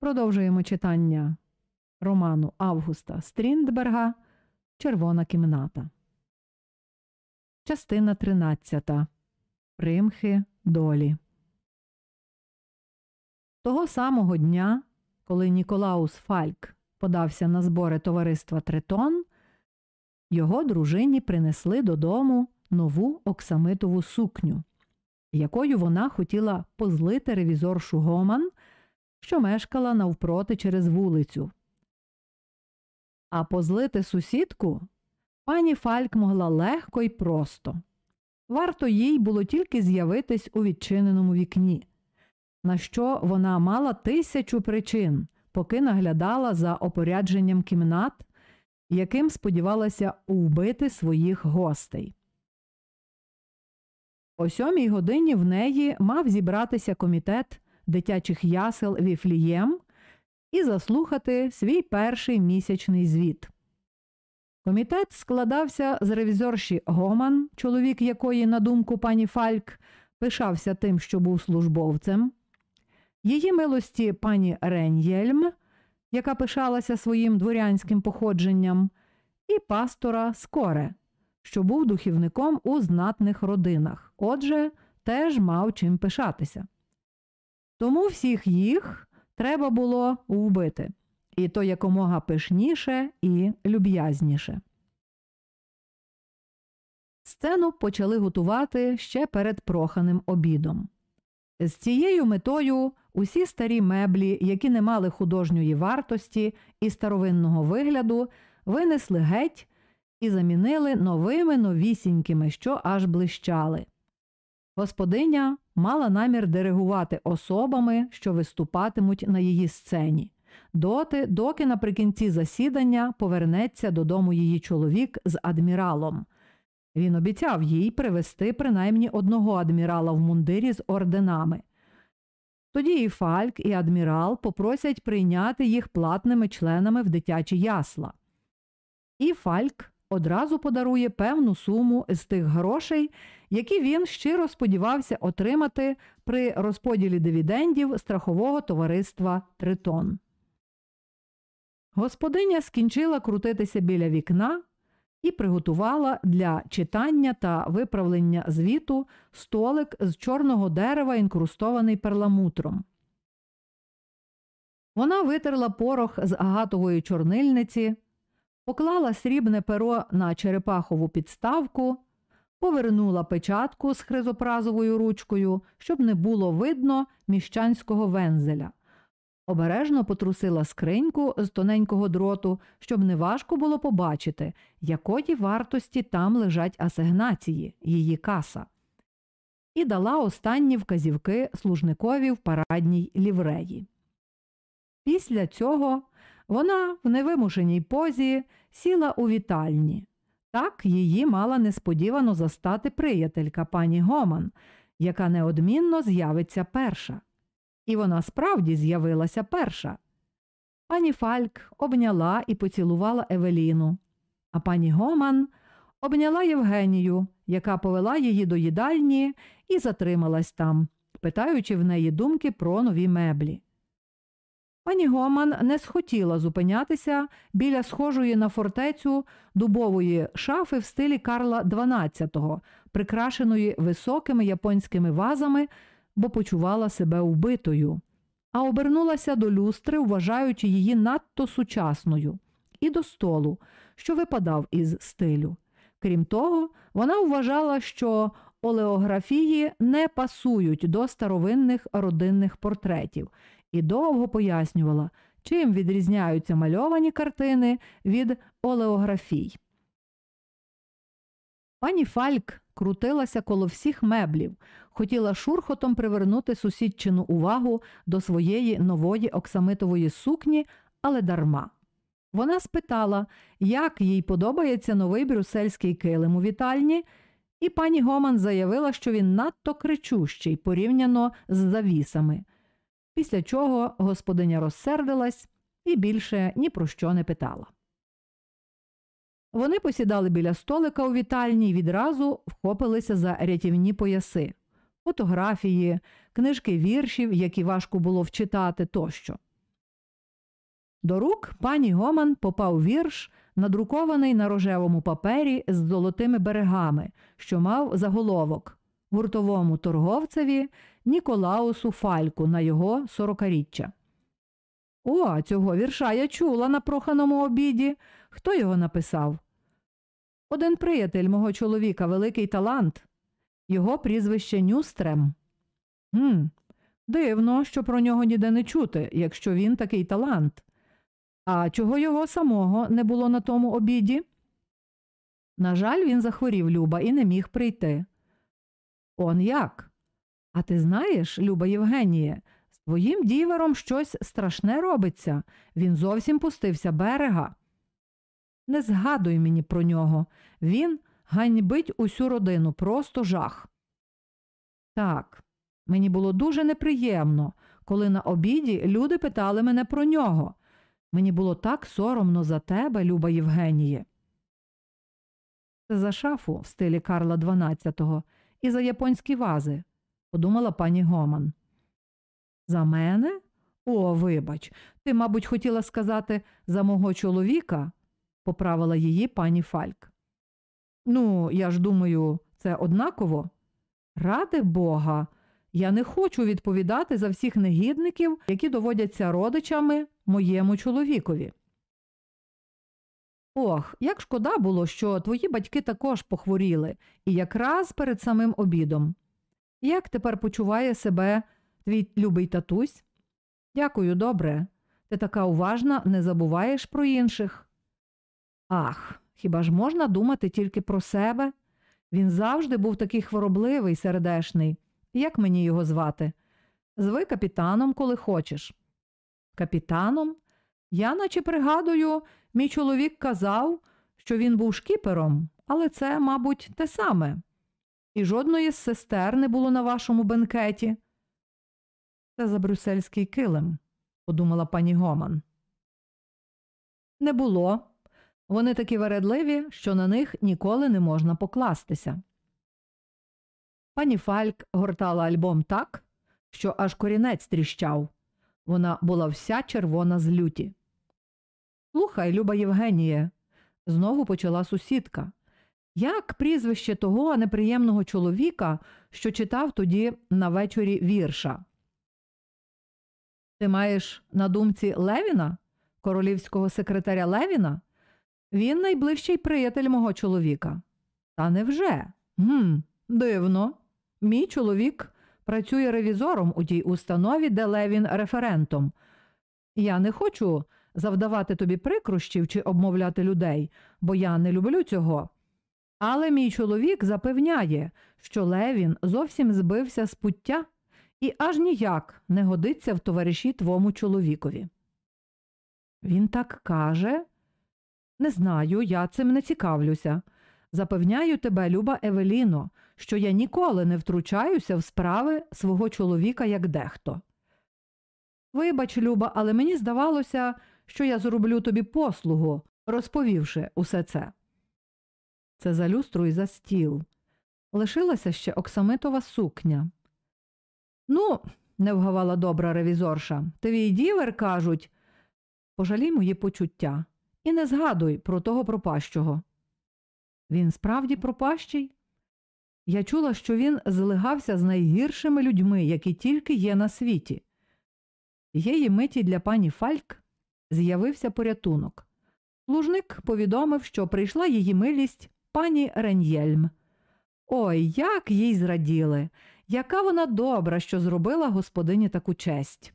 Продовжуємо читання роману Августа Стріндберга Червона кімната. Частина 13. Примхи долі. Того самого дня, коли Ніколаус Фальк подався на збори товариства Третон, його дружині принесли додому нову оксамитову сукню, якою вона хотіла позлити ревізоршу Гоман – що мешкала навпроти через вулицю. А позлити сусідку пані Фальк могла легко і просто. Варто їй було тільки з'явитись у відчиненому вікні, на що вона мала тисячу причин, поки наглядала за опорядженням кімнат, яким сподівалася вбити своїх гостей. О сьомій годині в неї мав зібратися комітет дитячих ясел Віфлієм і заслухати свій перший місячний звіт. Комітет складався з ревізорші Гоман, чоловік якої, на думку пані Фальк, пишався тим, що був службовцем, її милості пані Реньєльм, яка пишалася своїм дворянським походженням, і пастора Скоре, що був духівником у знатних родинах, отже, теж мав чим пишатися. Тому всіх їх треба було вбити, і то якомога пишніше і люб'язніше. Сцену почали готувати ще перед проханим обідом. З цією метою усі старі меблі, які не мали художньої вартості і старовинного вигляду, винесли геть і замінили новими новісінькими, що аж блищали. Господиня мала намір диригувати особами, що виступатимуть на її сцені, доти, доки наприкінці засідання повернеться додому її чоловік з адміралом. Він обіцяв їй привезти принаймні одного адмірала в мундирі з орденами. Тоді і Фальк, і адмірал попросять прийняти їх платними членами в дитячі ясла. І Фальк одразу подарує певну суму з тих грошей, які він щиро сподівався отримати при розподілі дивідендів страхового товариства Тритон. Господиня скінчила крутитися біля вікна і приготувала для читання та виправлення звіту столик з чорного дерева, інкрустований перламутром. Вона витерла порох з агатової чорнильниці поклала срібне перо на черепахову підставку, повернула печатку з хризопразовою ручкою, щоб не було видно міщанського вензеля. Обережно потрусила скриньку з тоненького дроту, щоб неважко було побачити, якої вартості там лежать асигнації, її каса, і дала останні вказівки служникові в парадній лівреї. Після цього вона в невимушеній позі сіла у вітальні. Так її мала несподівано застати приятелька пані Гоман, яка неодмінно з'явиться перша. І вона справді з'явилася перша. Пані Фальк обняла і поцілувала Евеліну, а пані Гоман обняла Євгенію, яка повела її до їдальні і затрималась там, питаючи в неї думки про нові меблі. Пані Гоман не схотіла зупинятися біля схожої на фортецю дубової шафи в стилі Карла XII, прикрашеної високими японськими вазами, бо почувала себе вбитою, а обернулася до люстри, вважаючи її надто сучасною, і до столу, що випадав із стилю. Крім того, вона вважала, що олеографії не пасують до старовинних родинних портретів і довго пояснювала, чим відрізняються мальовані картини від олеографій. Пані Фальк крутилася коло всіх меблів, хотіла шурхотом привернути сусідчину увагу до своєї нової оксамитової сукні, але дарма. Вона спитала, як їй подобається новий брюссельський килим у вітальні, і пані Гоман заявила, що він надто кричущий порівняно з завісами після чого господиня розсердилась і більше ні про що не питала. Вони посідали біля столика у вітальні і відразу вхопилися за рятівні пояси, фотографії, книжки віршів, які важко було вчитати тощо. До рук пані Гоман попав вірш, надрукований на рожевому папері з золотими берегами, що мав заголовок гуртовому торговцеві Ніколаусу Фальку на його сорокаріччя. О, цього вірша я чула на проханому обіді. Хто його написав? Один приятель мого чоловіка, великий талант. Його прізвище Нюстрем. Гм, Дивно, що про нього ніде не чути, якщо він такий талант. А чого його самого не було на тому обіді? На жаль, він захворів Люба і не міг прийти. Он як? А ти знаєш, Люба Євгеніє, з твоїм дівером щось страшне робиться. Він зовсім пустився берега. Не згадуй мені про нього. Він ганьбить усю родину, просто жах. Так, мені було дуже неприємно, коли на обіді люди питали мене про нього. Мені було так соромно за тебе, Люба Євгеніє. Це за шафу в стилі Карла XII і за японські вази, подумала пані Гоман. За мене? О, вибач, ти, мабуть, хотіла сказати за мого чоловіка, поправила її пані Фальк. Ну, я ж думаю, це однаково. Ради Бога, я не хочу відповідати за всіх негідників, які доводяться родичами моєму чоловікові. Ох, як шкода було, що твої батьки також похворіли, і якраз перед самим обідом. Як тепер почуває себе твій любий татусь? Дякую, добре. Ти така уважна, не забуваєш про інших. Ах, хіба ж можна думати тільки про себе? Він завжди був такий хворобливий, сердешний. Як мені його звати? Зви капітаном, коли хочеш. Капітаном? Я наче пригадую, мій чоловік казав, що він був шкіпером, але це, мабуть, те саме. І жодної з сестер не було на вашому бенкеті. Це за брюссельський килим, подумала пані Гоман. Не було. Вони такі вередливі, що на них ніколи не можна покластися. Пані Фальк гортала альбом так, що аж корінець тріщав. Вона була вся червона з люті. Слухай, Люба Євгеніє, знову почала сусідка. Як прізвище того неприємного чоловіка, що читав тоді на вечорі вірша? Ти маєш на думці Левіна, королівського секретаря Левіна? Він найближчий приятель мого чоловіка. Та невже? Гм, Дивно. Мій чоловік працює ревізором у тій установі, де Левін референтом. Я не хочу завдавати тобі прикрощів чи обмовляти людей, бо я не люблю цього. Але мій чоловік запевняє, що Левін зовсім збився з пуття і аж ніяк не годиться в товариші твому чоловікові. Він так каже. Не знаю, я цим не цікавлюся. Запевняю тебе, люба Евеліно, що я ніколи не втручаюся в справи свого чоловіка, як дехто. Вибач, Люба, але мені здавалося, що я зроблю тобі послугу, розповівши усе це. Це за люстру і за стіл. Лишилася ще оксамитова сукня. Ну, не вгавала добра ревізорша, твій дівер, кажуть, пожалій мої почуття і не згадуй про того пропащого. Він справді пропащий? Я чула, що він злигався з найгіршими людьми, які тільки є на світі. Тієї миті для пані Фальк з'явився порятунок. Служник повідомив, що прийшла її милість пані Реньєльм. Ой, як їй зраділи, яка вона добра, що зробила господині таку честь.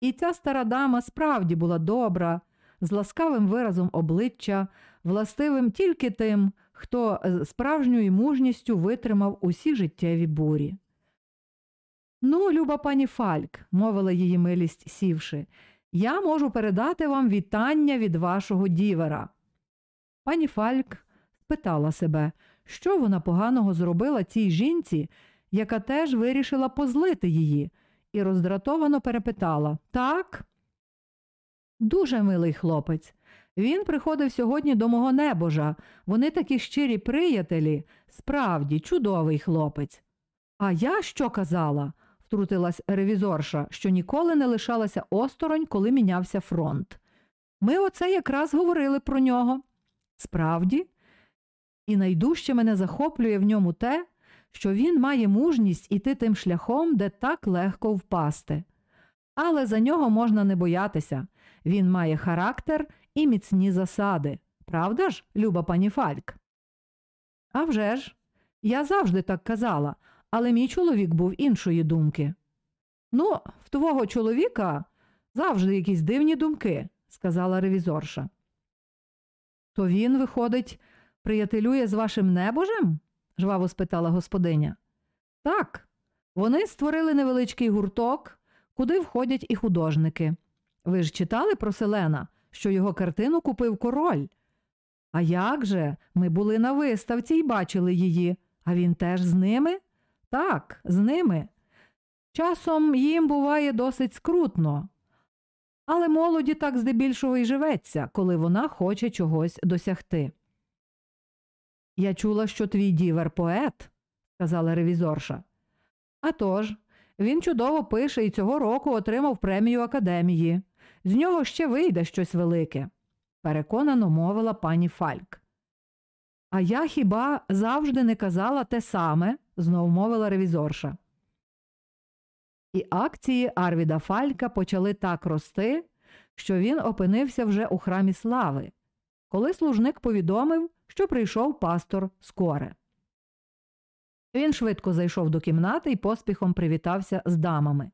І ця стара дама справді була добра, з ласкавим виразом обличчя, властивим тільки тим, хто з справжньою мужністю витримав усі життєві бурі. Ну, люба пані Фальк, мовила її милість сівши, я можу передати вам вітання від вашого дівера. Пані Фальк спитала себе, що вона поганого зробила цій жінці, яка теж вирішила позлити її, і роздратовано перепитала Так? Дуже милий хлопець. Він приходив сьогодні до мого небожа. Вони такі щирі приятелі, справді, чудовий хлопець. А я що казала? Втрутилась ревізорша, що ніколи не лишалася осторонь, коли мінявся фронт. Ми оце якраз говорили про нього. Справді, і найдужче мене захоплює в ньому те, що він має мужність іти тим шляхом, де так легко впасти. Але за нього можна не боятися він має характер і міцні засади. Правда ж, люба пані Фальк? «А вже ж, я завжди так казала, але мій чоловік був іншої думки. Ну, в твого чоловіка завжди якісь дивні думки, сказала ревізорша. То він, виходить, приятелює з вашим небожем? жваво спитала господиня. Так, вони створили невеличкий гурток, куди входять і художники. Ви ж читали про Селена, що його картину купив король? А як же? Ми були на виставці і бачили її, а він теж з ними? Так, з ними. Часом їм буває досить скрутно, але молоді так здебільшого й живеться, коли вона хоче чогось досягти. Я чула, що твій дівер поет, сказала ревізорша. «А тож, він чудово пише і цього року отримав премію академії. З нього ще вийде щось велике, переконано мовила пані Фальк. А я хіба завжди не казала те саме, знов мовила ревізорша. І акції Арвіда Фалька почали так рости, що він опинився вже у храмі слави, коли служник повідомив, що прийшов пастор скоре. Він швидко зайшов до кімнати і поспіхом привітався з дамами.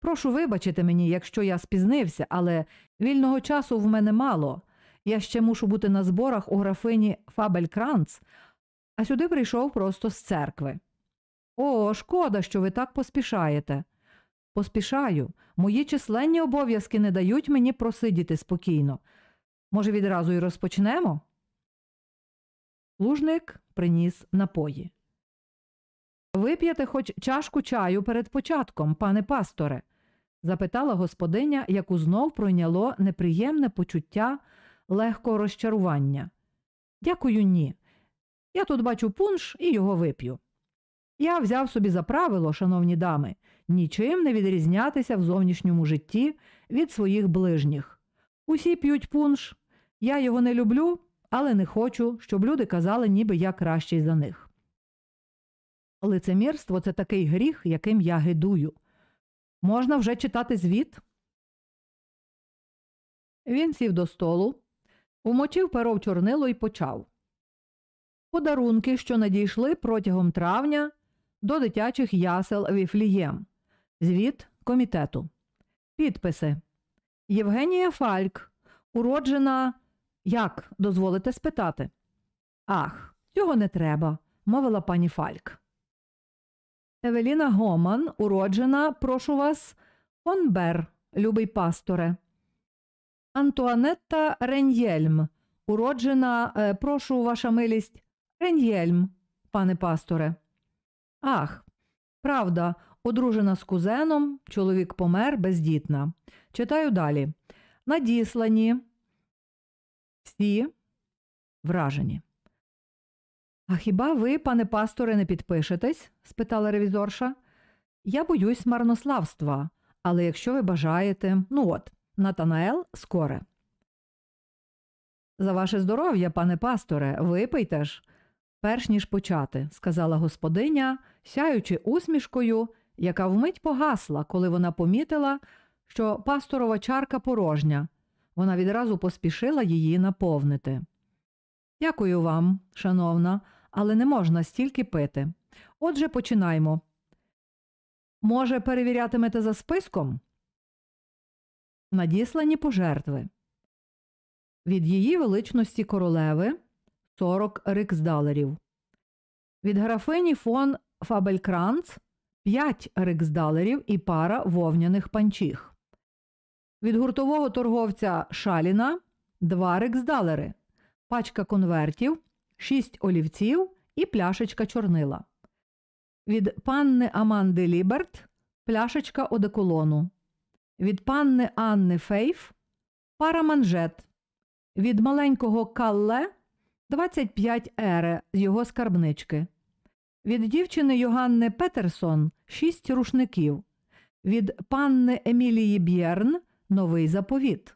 Прошу вибачити мені, якщо я спізнився, але вільного часу в мене мало. Я ще мушу бути на зборах у графині Фабелькранц, а сюди прийшов просто з церкви. О, шкода, що ви так поспішаєте. Поспішаю. Мої численні обов'язки не дають мені просидіти спокійно. Може, відразу й розпочнемо? Лужник приніс напої. Вип'єте хоч чашку чаю перед початком, пане пасторе? запитала господиня, яку знов пройняло неприємне почуття легкого розчарування. Дякую, ні. Я тут бачу пунш і його вип'ю. Я взяв собі за правило, шановні дами, нічим не відрізнятися в зовнішньому житті від своїх ближніх. Усі п'ють пунш. Я його не люблю, але не хочу, щоб люди казали, ніби я кращий за них. Лицемірство це такий гріх, яким я гидую. Можна вже читати звіт? Він сів до столу, умочив перо в чорнило і почав. Подарунки, що надійшли протягом травня до дитячих ясел Віфлієм. Звіт комітету. Підписи Євгенія Фальк, уроджена. Як дозволите спитати? Ах, цього не треба, мовила пані Фальк. Евеліна Гоман, уроджена, прошу вас, Фонбер, любий пасторе. Антуанетта Реньєльм, уроджена, е, прошу ваша милість, Реньєльм, пане пасторе. Ах, правда, одружена з кузеном, чоловік помер бездітна. Читаю далі. Надіслані. Всі вражені. А хіба ви, пане пасторе, не підпишетесь? спитала ревізорша. Я боюсь марнославства, але якщо ви бажаєте, ну от, Натанаел скоре. За ваше здоров'я, пане пасторе, випийте ж, перш ніж почати, сказала господиня, сяючи усмішкою, яка вмить погасла, коли вона помітила, що пасторова чарка порожня. Вона відразу поспішила її наповнити. Дякую вам, шановна, але не можна стільки пити. Отже, починаймо. Може, перевірятимете за списком? Надіслані пожертви. Від її величності королеви 40 риксдалерів. Від графині фон Фабелькранц 5 риксдалерів і пара вовняних панчіх. Від гуртового торговця Шаліна 2 риксдалери, пачка конвертів, 6 олівців і пляшечка чорнила. Від панни Аманди Ліберт пляшечка одеколону. Від панни Анни Фейф пара манжет. Від маленького Калле 25 ере з його скарбнички. Від дівчини Йоганни Петерсон шість рушників, від панни Емілії Б'єрн новий заповіт,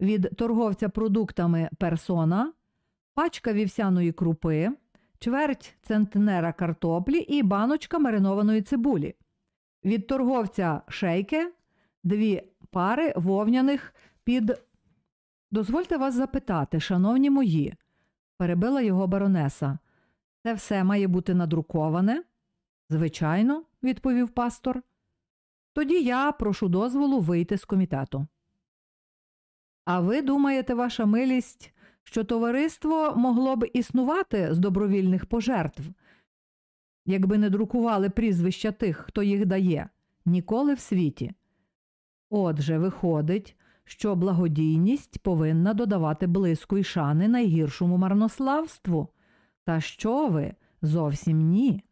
від торговця продуктами персона, пачка вівсяної крупи, чверть центнера картоплі і баночка маринованої цибулі, від торговця шейке, дві пари вовняних під. Дозвольте вас запитати, шановні мої, перебила його баронеса. Це все має бути надруковане? Звичайно, відповів пастор. Тоді я прошу дозволу вийти з комітету. А ви думаєте, ваша милість, що товариство могло б існувати з добровільних пожертв, якби не друкували прізвища тих, хто їх дає, ніколи в світі? Отже, виходить, що благодійність повинна додавати блиску й шани найгіршому марнославству. Та що ви? Зовсім ні.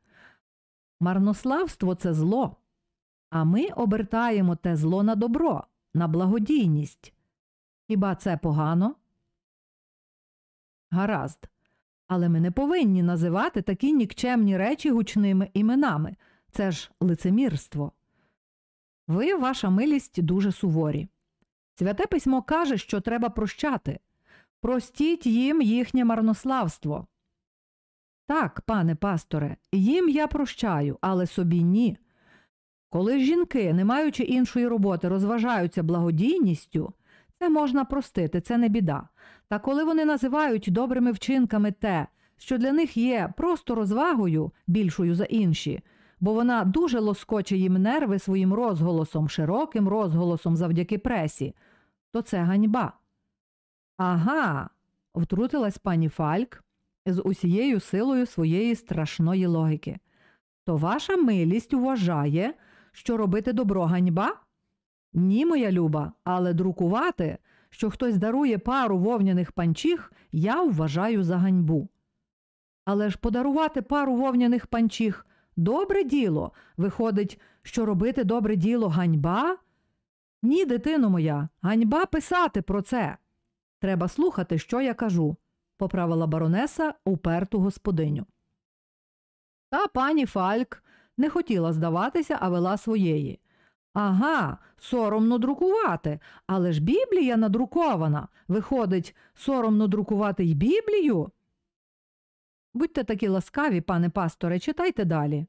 Марнославство це зло, а ми обертаємо те зло на добро, на благодійність. Хіба це погано? Гаразд. Але ми не повинні називати такі нікчемні речі гучними іменами. Це ж лицемірство. Ви, ваша милість, дуже суворі. Святе письмо каже, що треба прощати. Простіть їм їхнє марнославство. Так, пане пасторе, їм я прощаю, але собі ні. Коли жінки, не маючи іншої роботи, розважаються благодійністю, це можна простити, це не біда. Та коли вони називають добрими вчинками те, що для них є просто розвагою більшою за інші, бо вона дуже лоскоче їм нерви своїм розголосом, широким розголосом завдяки пресі, то це ганьба. Ага, втрутилась пані Фальк з усією силою своєї страшної логіки. То ваша милість вважає, що робити добро ганьба? Ні, моя люба, але друкувати, що хтось дарує пару вовняних панчіх, я вважаю за ганьбу. Але ж подарувати пару вовняних панчіх добре діло. Виходить, що робити добре діло ганьба? Ні, дитино моя, ганьба писати про це. Треба слухати, що я кажу, поправила баронеса уперту господиню. Та пані Фальк не хотіла здаватися, а вела своєї. Ага, соромно друкувати, але ж Біблія надрукована. Виходить, соромно друкувати й Біблію. Будьте такі ласкаві, пане пасторе, читайте далі,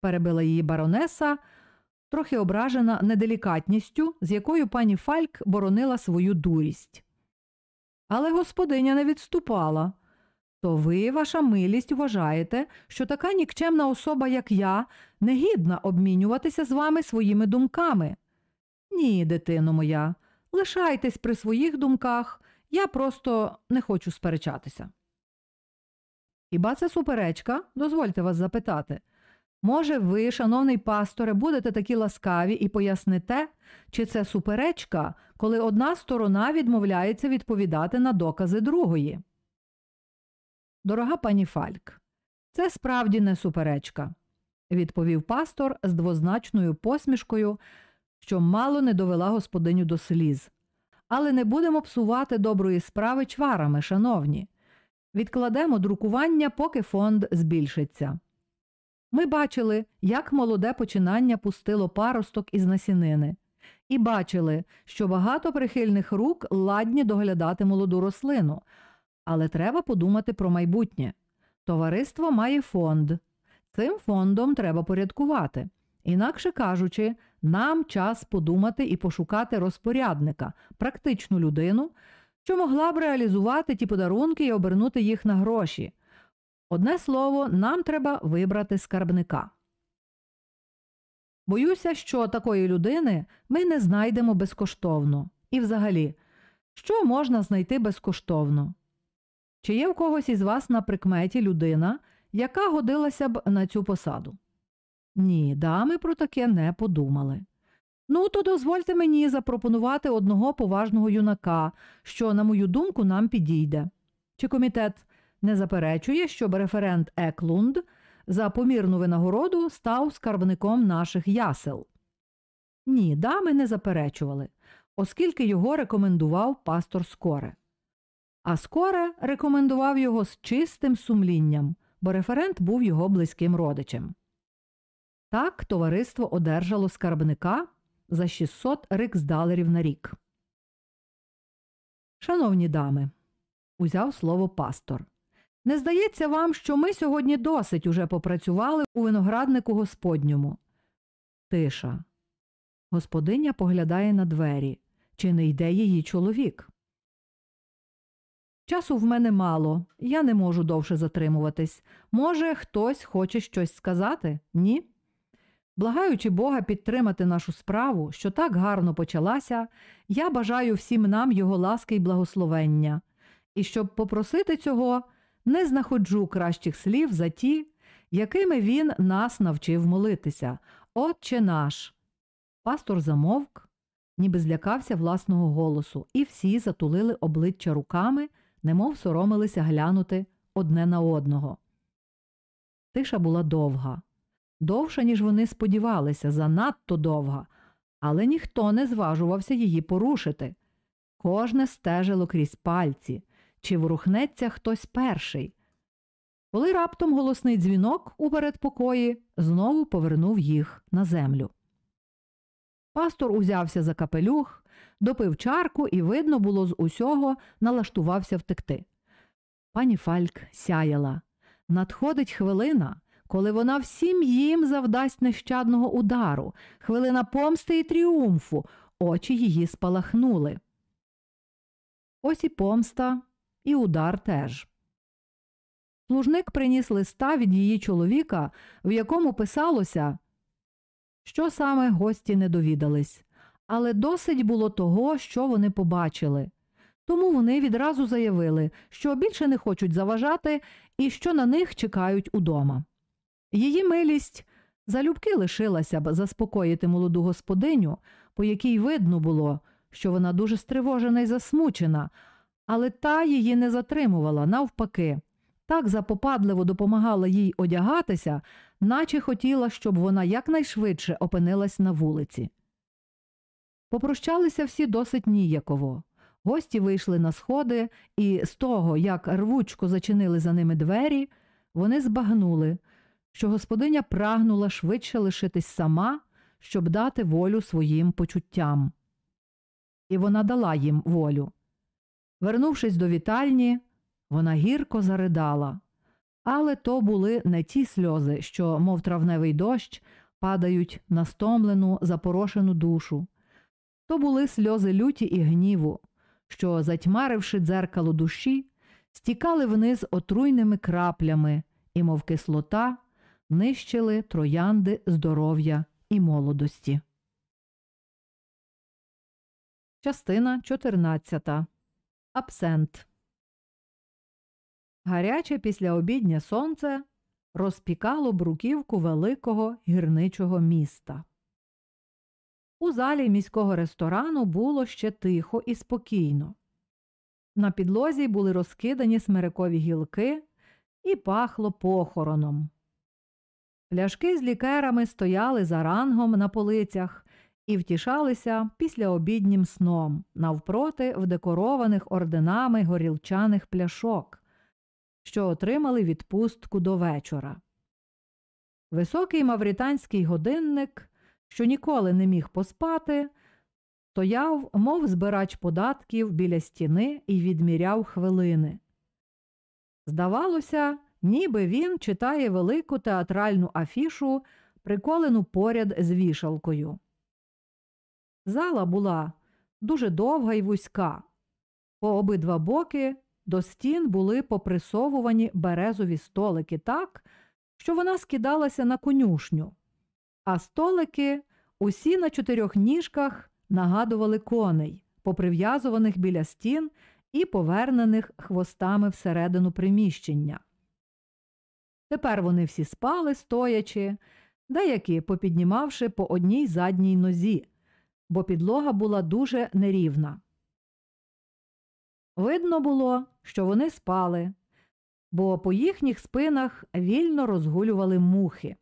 перебила її баронеса, трохи ображена неделікатністю, з якою пані Фальк боронила свою дурість. Але господиня не відступала. То ви, ваша милість, вважаєте, що така нікчемна особа, як я, не гідна обмінюватися з вами своїми думками? Ні, дитино моя, лишайтесь при своїх думках, я просто не хочу сперечатися. Хіба це суперечка? Дозвольте вас запитати. Може, ви, шановний пасторе, будете такі ласкаві і поясните, чи це суперечка, коли одна сторона відмовляється відповідати на докази другої? Дорога пані Фальк, це справді не суперечка, відповів пастор з двозначною посмішкою, що мало не довела господиню до сліз. Але не будемо псувати доброї справи чварами, шановні. Відкладемо друкування, поки фонд збільшиться. Ми бачили, як молоде починання пустило паросток із насінини, і бачили, що багато прихильних рук ладні доглядати молоду рослину, але треба подумати про майбутнє. Товариство має фонд. Цим фондом треба порядкувати. Інакше кажучи, нам час подумати і пошукати розпорядника, практичну людину, що могла б реалізувати ті подарунки і обернути їх на гроші. Одне слово, нам треба вибрати скарбника. Боюся, що такої людини ми не знайдемо безкоштовно. І взагалі, що можна знайти безкоштовно? Чи є в когось із вас на прикметі людина, яка годилася б на цю посаду? Ні, дами про таке не подумали. Ну, то дозвольте мені запропонувати одного поважного юнака, що, на мою думку, нам підійде. Чи комітет не заперечує, щоб референт Еклунд за помірну винагороду став скарбником наших ясел? Ні, дами не заперечували, оскільки його рекомендував пастор Скоре. А Скоре рекомендував його з чистим сумлінням, бо референт був його близьким родичем. Так товариство одержало скарбника за 600 риксдалерів на рік. Шановні дами, узяв слово пастор. Не здається вам, що ми сьогодні досить уже попрацювали у винограднику господньому. Тиша. Господиня поглядає на двері. Чи не йде її чоловік? Часу в мене мало, я не можу довше затримуватись. Може, хтось хоче щось сказати? Ні? Благаючи Бога підтримати нашу справу, що так гарно почалася, я бажаю всім нам його ласки й благословення, і щоб попросити цього, не знаходжу кращих слів за ті, якими він нас навчив молитися. Отче наш. Пастор замовк, ніби злякався власного голосу, і всі затулили обличчя руками, немов соромилися глянути одне на одного. Тиша була довга, довша, ніж вони сподівалися, занадто довга, але ніхто не зважувався її порушити. Кожне стежило крізь пальці, чи ворухнеться хтось перший. Коли раптом голосний дзвінок у передпокої знову повернув їх на землю. Пастор узявся за капелюх, допив чарку і, видно було, з усього налаштувався втекти. Пані Фальк сяяла. Надходить хвилина, коли вона всім їм завдасть нещадного удару, хвилина помсти і тріумфу, очі її спалахнули. Ось і помста, і удар теж. Служник приніс листа від її чоловіка, в якому писалося, що саме гості не довідались, але досить було того, що вони побачили. Тому вони відразу заявили, що більше не хочуть заважати і що на них чекають удома. Її милість залюбки лишилася б заспокоїти молоду господиню, по якій видно було, що вона дуже стривожена і засмучена, але та її не затримувала, навпаки, так запопадливо допомагала їй одягатися, наче хотіла, щоб вона якнайшвидше опинилась на вулиці. Попрощалися всі досить ніяково. Гості вийшли на сходи, і з того, як рвучко зачинили за ними двері, вони збагнули, що господиня прагнула швидше лишитись сама, щоб дати волю своїм почуттям. І вона дала їм волю. Вернувшись до вітальні, вона гірко заридала. Але то були не ті сльози, що, мов травневий дощ, падають на стомлену, запорошену душу. То були сльози люті і гніву, що, затьмаривши дзеркало душі, стікали вниз отруйними краплями і, мов кислота, нищили троянди здоров'я і молодості. Частина 14. Абсент. Гаряче післяобіднє сонце розпікало бруківку великого гірничого міста. У залі міського ресторану було ще тихо і спокійно. На підлозі були розкидані смирикові гілки і пахло похороном. Пляшки з лікерами стояли за рангом на полицях і втішалися післяобіднім сном навпроти вдекорованих орденами горілчаних пляшок, що отримали відпустку до вечора. Високий мавританський годинник, що ніколи не міг поспати, стояв, мов збирач податків біля стіни і відміряв хвилини. Здавалося, ніби він читає велику театральну афішу, приколену поряд з вішалкою. Зала була дуже довга і вузька. По обидва боки до стін були поприсовувані березові столики так, що вона скидалася на конюшню, а столики усі на чотирьох ніжках нагадували коней, поприв'язуваних біля стін і повернених хвостами всередину приміщення. Тепер вони всі спали, стоячи, деякі попіднімавши по одній задній нозі, бо підлога була дуже нерівна. Видно було, що вони спали, бо по їхніх спинах вільно розгулювали мухи.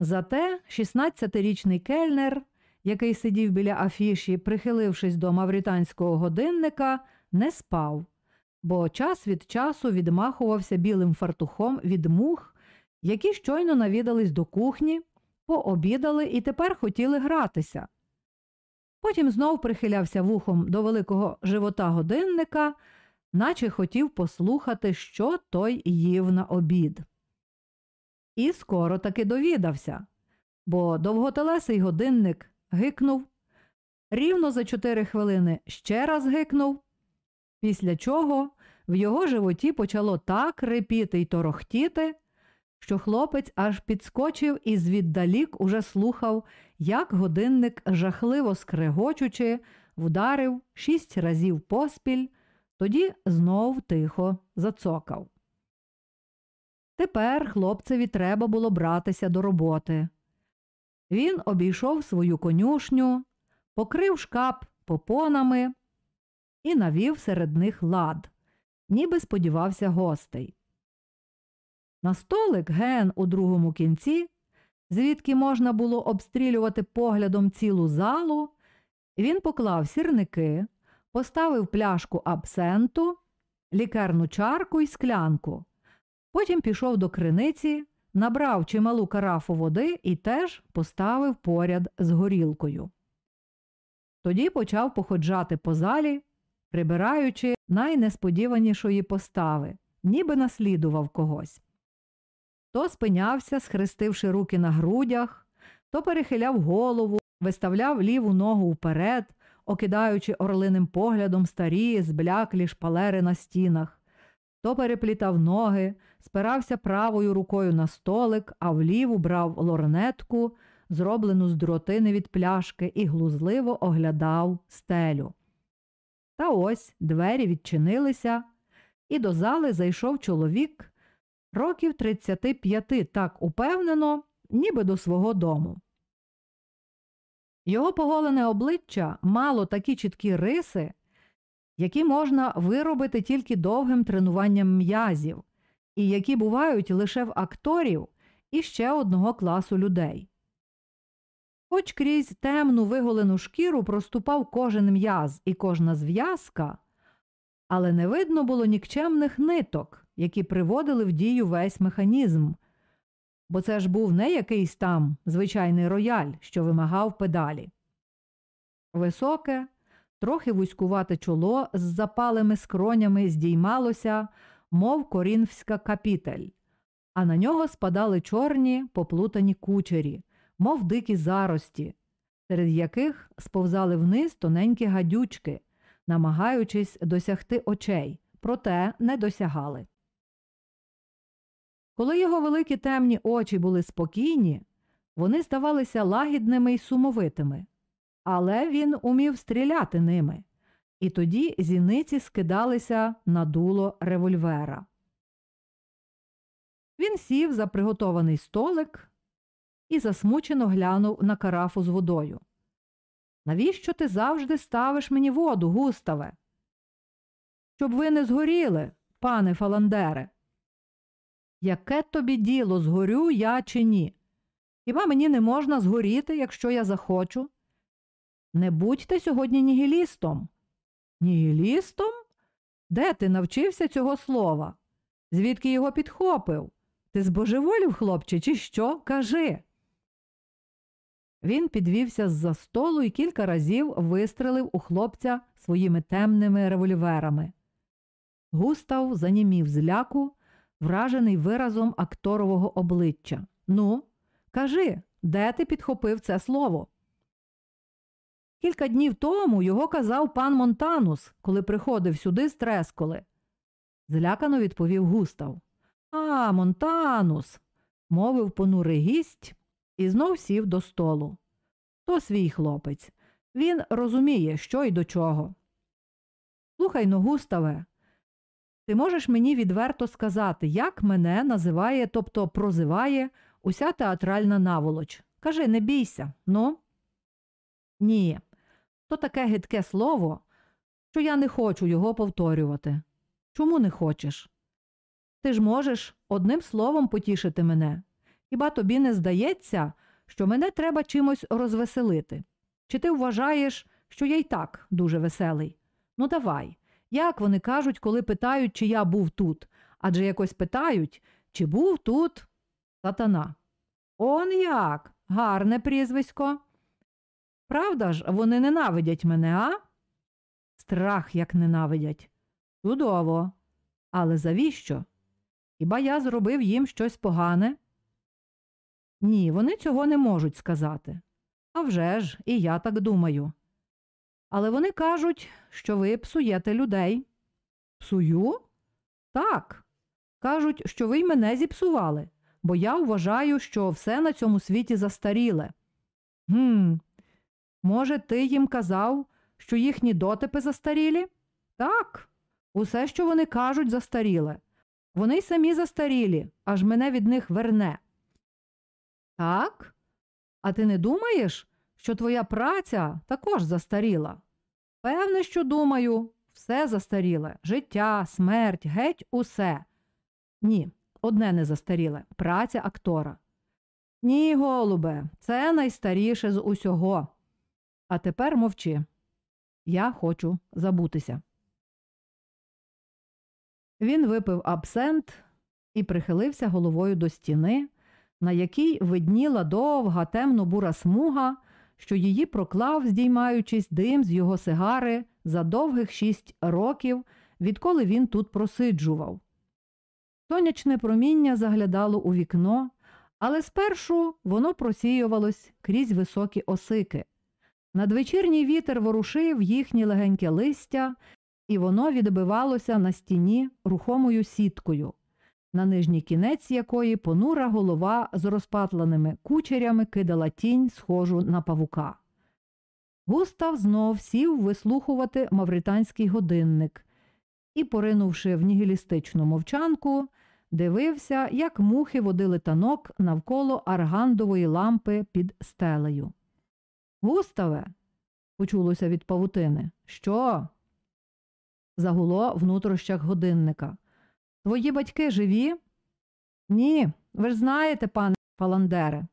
Зате 16-річний кельнер, який сидів біля афіші, прихилившись до мавританського годинника, не спав, бо час від часу відмахувався білим фартухом від мух, які щойно навідались до кухні, пообідали і тепер хотіли гратися. Потім знов прихилявся вухом до великого живота годинника, наче хотів послухати, що той їв на обід. І скоро таки довідався, бо довготелесий годинник гикнув, рівно за чотири хвилини ще раз гикнув, після чого в його животі почало так репіти й торохтіти, що хлопець аж підскочив і звіддалік уже слухав, як годинник, жахливо скрегочучи, вдарив шість разів поспіль, тоді знов тихо зацокав. Тепер хлопцеві треба було братися до роботи. Він обійшов свою конюшню, покрив шкап попонами і навів серед них лад, ніби сподівався гостей. На столик ген у другому кінці, звідки можна було обстрілювати поглядом цілу залу, він поклав сірники, поставив пляшку абсенту, лікарну чарку і склянку. Потім пішов до криниці, набрав чималу карафу води і теж поставив поряд з горілкою. Тоді почав походжати по залі, прибираючи найнесподіванішої постави, ніби наслідував когось. То спинявся, схрестивши руки на грудях, то перехиляв голову, виставляв ліву ногу вперед, окидаючи орлиним поглядом старі, збляклі шпалери на стінах, то переплітав ноги, спирався правою рукою на столик, а вліву брав лорнетку, зроблену з дротини від пляшки, і глузливо оглядав стелю. Та ось двері відчинилися, і до зали зайшов чоловік років 35 так упевнено, ніби до свого дому. Його поголене обличчя мало такі чіткі риси, які можна виробити тільки довгим тренуванням м'язів, і які бувають лише в акторів і ще одного класу людей. Хоч крізь темну виголену шкіру проступав кожен м'яз і кожна зв'язка, але не видно було нікчемних ниток, які приводили в дію весь механізм, бо це ж був не якийсь там звичайний рояль, що вимагав педалі. Високе, трохи вузькувате чоло з запалими скронями здіймалося, мов корінфська капітель, а на нього спадали чорні поплутані кучері, мов дикі зарості, серед яких сповзали вниз тоненькі гадючки, намагаючись досягти очей, проте не досягали. Коли його великі темні очі були спокійні, вони здавалися лагідними й сумовитими, але він умів стріляти ними, і тоді зіниці скидалися на дуло револьвера. Він сів за приготований столик і засмучено глянув на карафу з водою. Навіщо ти завжди ставиш мені воду, густаве? Щоб ви не згоріли, пане Фаландере. Яке тобі діло, згорю я чи ні? Хіба мені не можна згоріти, якщо я захочу? Не будьте сьогодні нігілістом. Нігілістом? Де ти навчився цього слова? Звідки його підхопив? Ти збожеволів, хлопче, чи що? Кажи. Він підвівся з за столу і кілька разів вистрелив у хлопця своїми темними револьверами. Густав занімів зляку, вражений виразом акторового обличчя. Ну, кажи, де ти підхопив це слово? Кілька днів тому його казав пан Монтанус, коли приходив сюди з Тресколи. Злякано відповів Густав. А, Монтанус, мовив понурий гість і знов сів до столу. То свій хлопець. Він розуміє, що й до чого. Слухай ну, Густаве, ти можеш мені відверто сказати, як мене називає, тобто прозиває уся театральна наволоч. Кажи, не бійся, ну? Ні, то таке гидке слово, що я не хочу його повторювати. Чому не хочеш? Ти ж можеш одним словом потішити мене. Хіба тобі не здається, що мене треба чимось розвеселити? Чи ти вважаєш, що я й так дуже веселий? Ну, давай, Як вони кажуть, коли питають, чи я був тут? Адже якось питають, чи був тут сатана. Он як? Гарне прізвисько. Правда ж, вони ненавидять мене, а? Страх як ненавидять. Чудово. Але завіщо? Хіба я зробив їм щось погане? Ні, вони цього не можуть сказати. А вже ж, і я так думаю. Але вони кажуть, що ви псуєте людей. Псую? Так. Кажуть, що ви й мене зіпсували, бо я вважаю, що все на цьому світі застаріле. Гм, може, ти їм казав, що їхні дотипи застарілі? Так, усе, що вони кажуть, застаріле. Вони й самі застарілі, аж мене від них верне. Так? А ти не думаєш, що твоя праця також застаріла? Певне, що думаю, все застаріле життя, смерть, геть усе. Ні, одне не застаріле праця актора. Ні, голубе, це найстаріше з усього. А тепер мовчи. Я хочу забутися. Він випив абсент і прихилився головою до стіни, на якій видніла довга темно-бура смуга, що її проклав, здіймаючись дим з його сигари за довгих шість років, відколи він тут просиджував. Сонячне проміння заглядало у вікно, але спершу воно просіювалось крізь високі осики. Надвечірній вітер ворушив їхнє легеньке листя, і воно відбивалося на стіні рухомою сіткою, на нижній кінець якої понура голова з розпатленими кучерями кидала тінь, схожу на павука. Густав знов сів вислухувати мавританський годинник і, поринувши в нігілістичну мовчанку, дивився, як мухи водили танок навколо аргандової лампи під стелею. Густаве, почулося від павутини. Що? Загуло в нутрощах годинника. Твої батьки живі? Ні, ви ж знаєте, пане Паландере.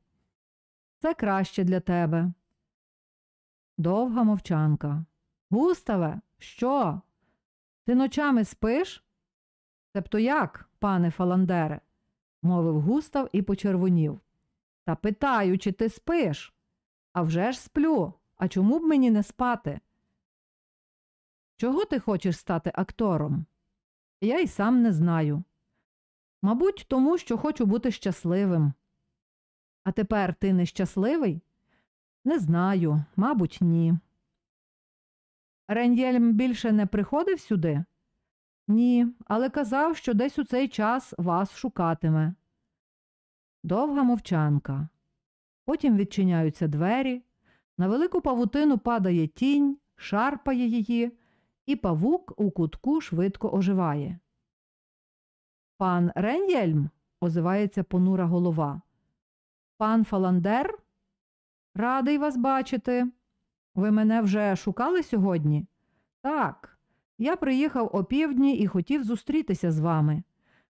Це краще для тебе. Довга мовчанка. Густаве, що? Ти ночами спиш? Себто як, пане Фаландере? мовив Густав і почервонів. Та питаю, чи ти спиш? «А вже ж сплю. А чому б мені не спати? Чого ти хочеш стати актором? Я й сам не знаю. Мабуть, тому що хочу бути щасливим. А тепер ти нещасливий? Не знаю, мабуть, ні. Рен'єльм більше не приходив сюди? Ні, але казав, що десь у цей час вас шукатиме. Довга мовчанка. Потім відчиняються двері, на велику павутину падає тінь, шарпає її, і павук у кутку швидко оживає. Пан Рен'єльм, озивається понура голова. Пан Фаландер? Радий вас бачити. Ви мене вже шукали сьогодні? Так, я приїхав опівдні і хотів зустрітися з вами.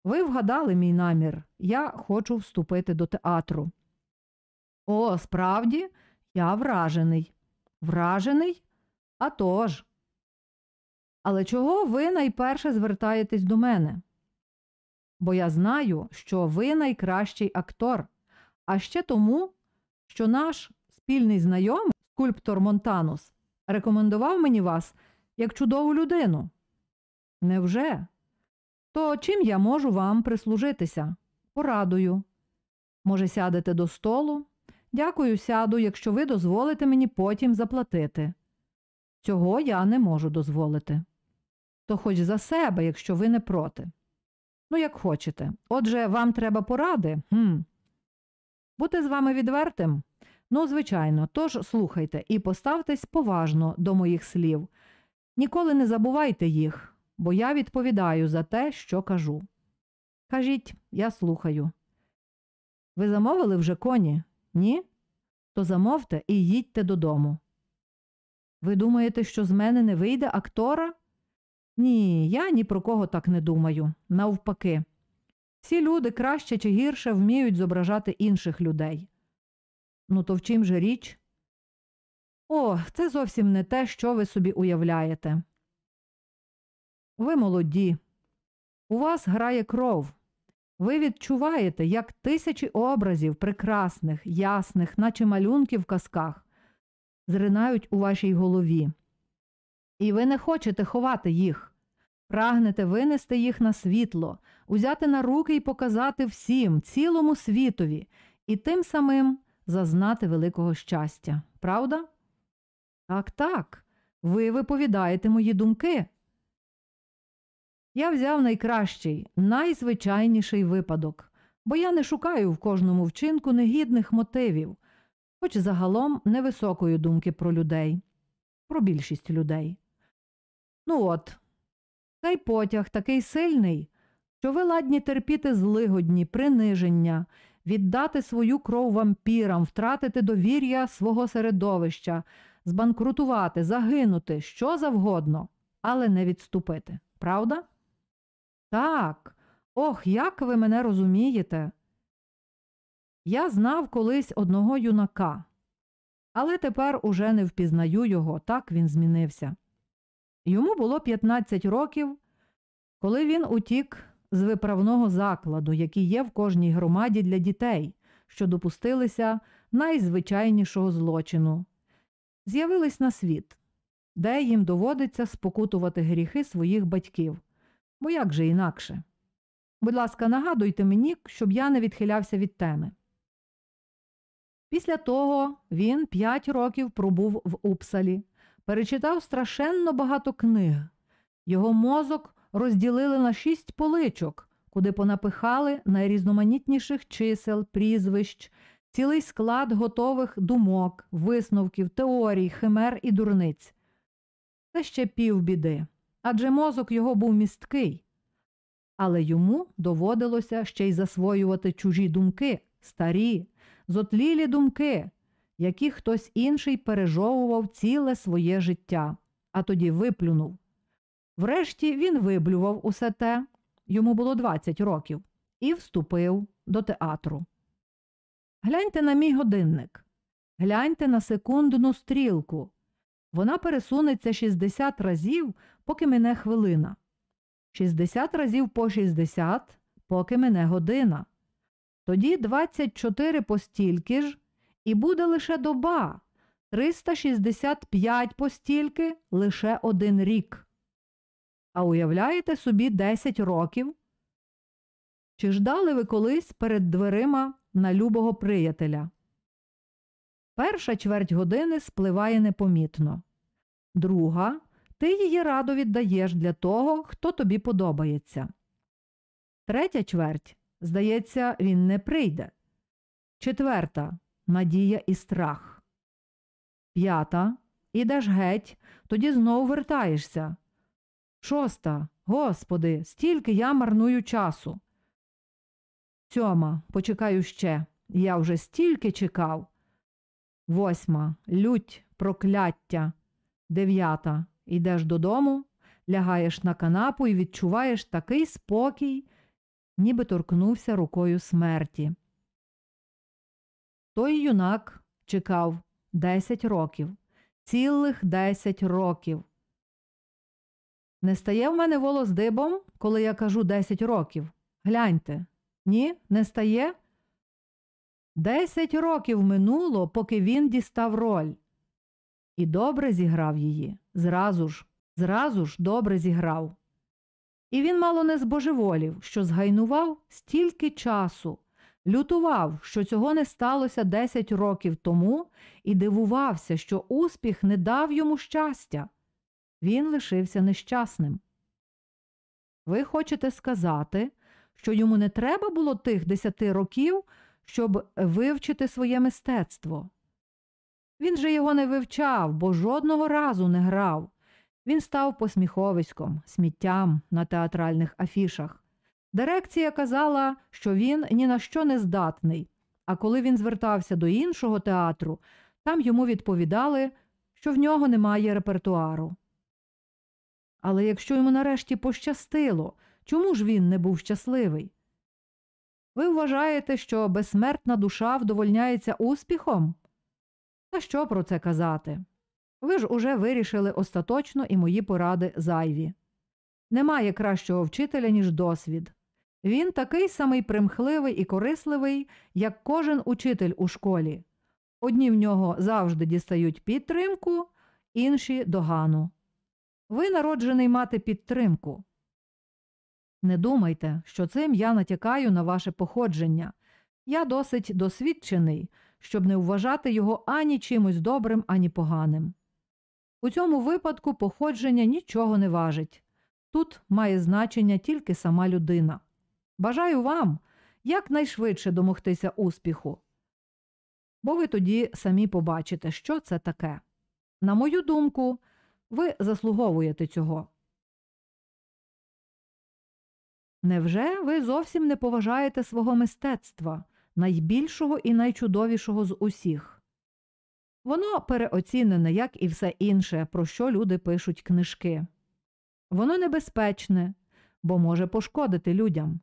Ви вгадали мій намір. Я хочу вступити до театру. О, справді, я вражений. Вражений? А тож. Але чого ви найперше звертаєтесь до мене? Бо я знаю, що ви найкращий актор, а ще тому, що наш спільний знайомий, скульптор Монтанус, рекомендував мені вас як чудову людину. Невже? То чим я можу вам прислужитися? Порадую. Може, сядете до столу? Дякую, сяду, якщо ви дозволите мені потім заплатити. Цього я не можу дозволити. То хоч за себе, якщо ви не проти. Ну, як хочете. Отже, вам треба поради? Хм. Бути з вами відвертим? Ну, звичайно, тож слухайте і поставтесь поважно до моїх слів. Ніколи не забувайте їх, бо я відповідаю за те, що кажу. Кажіть, я слухаю. Ви замовили вже коні? Ні? То замовте і їдьте додому. Ви думаєте, що з мене не вийде актора? Ні, я ні про кого так не думаю. Навпаки. Всі люди краще чи гірше вміють зображати інших людей. Ну, то в чим же річ? О, це зовсім не те, що ви собі уявляєте. Ви молоді. У вас грає кров. Ви відчуваєте, як тисячі образів прекрасних, ясних, наче малюнки в казках, зринають у вашій голові. І ви не хочете ховати їх, прагнете винести їх на світло, узяти на руки і показати всім, цілому світові, і тим самим зазнати великого щастя. Правда? Так, так, ви виповідаєте мої думки. Я взяв найкращий, найзвичайніший випадок, бо я не шукаю в кожному вчинку негідних мотивів, хоч загалом невисокої думки про людей, про більшість людей. Ну от, цей потяг такий сильний, що ви ладні терпіти злигодні, приниження, віддати свою кров вампірам, втратити довір'я свого середовища, збанкрутувати, загинути, що завгодно, але не відступити. Правда? Так, ох, як ви мене розумієте. Я знав колись одного юнака, але тепер уже не впізнаю його, так він змінився. Йому було 15 років, коли він утік з виправного закладу, який є в кожній громаді для дітей, що допустилися найзвичайнішого злочину, з'явились на світ, де їм доводиться спокутувати гріхи своїх батьків. Бо як же інакше? Будь ласка, нагадуйте мені, щоб я не відхилявся від теми. Після того він п'ять років пробув в Упсалі, перечитав страшенно багато книг. Його мозок розділили на шість поличок, куди понапихали найрізноманітніших чисел, прізвищ, цілий склад готових думок, висновків, теорій, химер і дурниць. Це ще півбіди, адже мозок його був місткий. Але йому доводилося ще й засвоювати чужі думки, старі, зотлілі думки, які хтось інший пережовував ціле своє життя, а тоді виплюнув. Врешті він виблював усе те, йому було 20 років, і вступив до театру. Гляньте на мій годинник, гляньте на секундну стрілку. Вона пересунеться 60 разів, поки мине хвилина. 60 разів по 60, поки мине година. Тоді 24 по стільки ж, і буде лише доба, 365 по стільки лише один рік. А уявляєте собі 10 років? Чи ждали ви колись перед дверима на любого приятеля? Перша чверть години спливає непомітно. Друга ти її радо віддаєш для того, хто тобі подобається. Третя чверть, здається, він не прийде. Четверта надія і страх. П'ята ідеш геть, тоді знову вертаєшся. Шоста. Господи, стільки я марную часу. Сьома. Почекаю ще. Я вже стільки чекав. Восьма. Лють, прокляття. Дев'ята. Йдеш додому, лягаєш на канапу і відчуваєш такий спокій, ніби торкнувся рукою смерті. Той юнак чекав десять років, цілих десять років. Не стає в мене волос дибом, коли я кажу десять років. Гляньте. Ні, не стає? Десять років минуло, поки він дістав роль. І добре зіграв її. Зразу ж, зразу ж добре зіграв. І він мало не збожеволів, що згайнував стільки часу, лютував, що цього не сталося десять років тому, і дивувався, що успіх не дав йому щастя. Він лишився нещасним. Ви хочете сказати, що йому не треба було тих десяти років, щоб вивчити своє мистецтво? Він же його не вивчав, бо жодного разу не грав. Він став посміховиськом, сміттям на театральних афішах. Дирекція казала, що він ні на що не здатний, а коли він звертався до іншого театру, там йому відповідали, що в нього немає репертуару. Але якщо йому нарешті пощастило, чому ж він не був щасливий? Ви вважаєте, що безсмертна душа вдовольняється успіхом? Та що про це казати? Ви ж уже вирішили остаточно і мої поради зайві. Немає кращого вчителя, ніж досвід. Він такий самий примхливий і корисливий, як кожен учитель у школі. Одні в нього завжди дістають підтримку, інші догану. Ви народжений мати підтримку. Не думайте, що цим я натякаю на ваше походження. Я досить досвідчений, щоб не вважати його ані чимось добрим, ані поганим. У цьому випадку походження нічого не важить. Тут має значення тільки сама людина. Бажаю вам якнайшвидше домогтися успіху. Бо ви тоді самі побачите, що це таке. На мою думку, ви заслуговуєте цього. Невже ви зовсім не поважаєте свого мистецтва, найбільшого і найчудовішого з усіх? Воно переоцінене, як і все інше, про що люди пишуть книжки. Воно небезпечне, бо може пошкодити людям.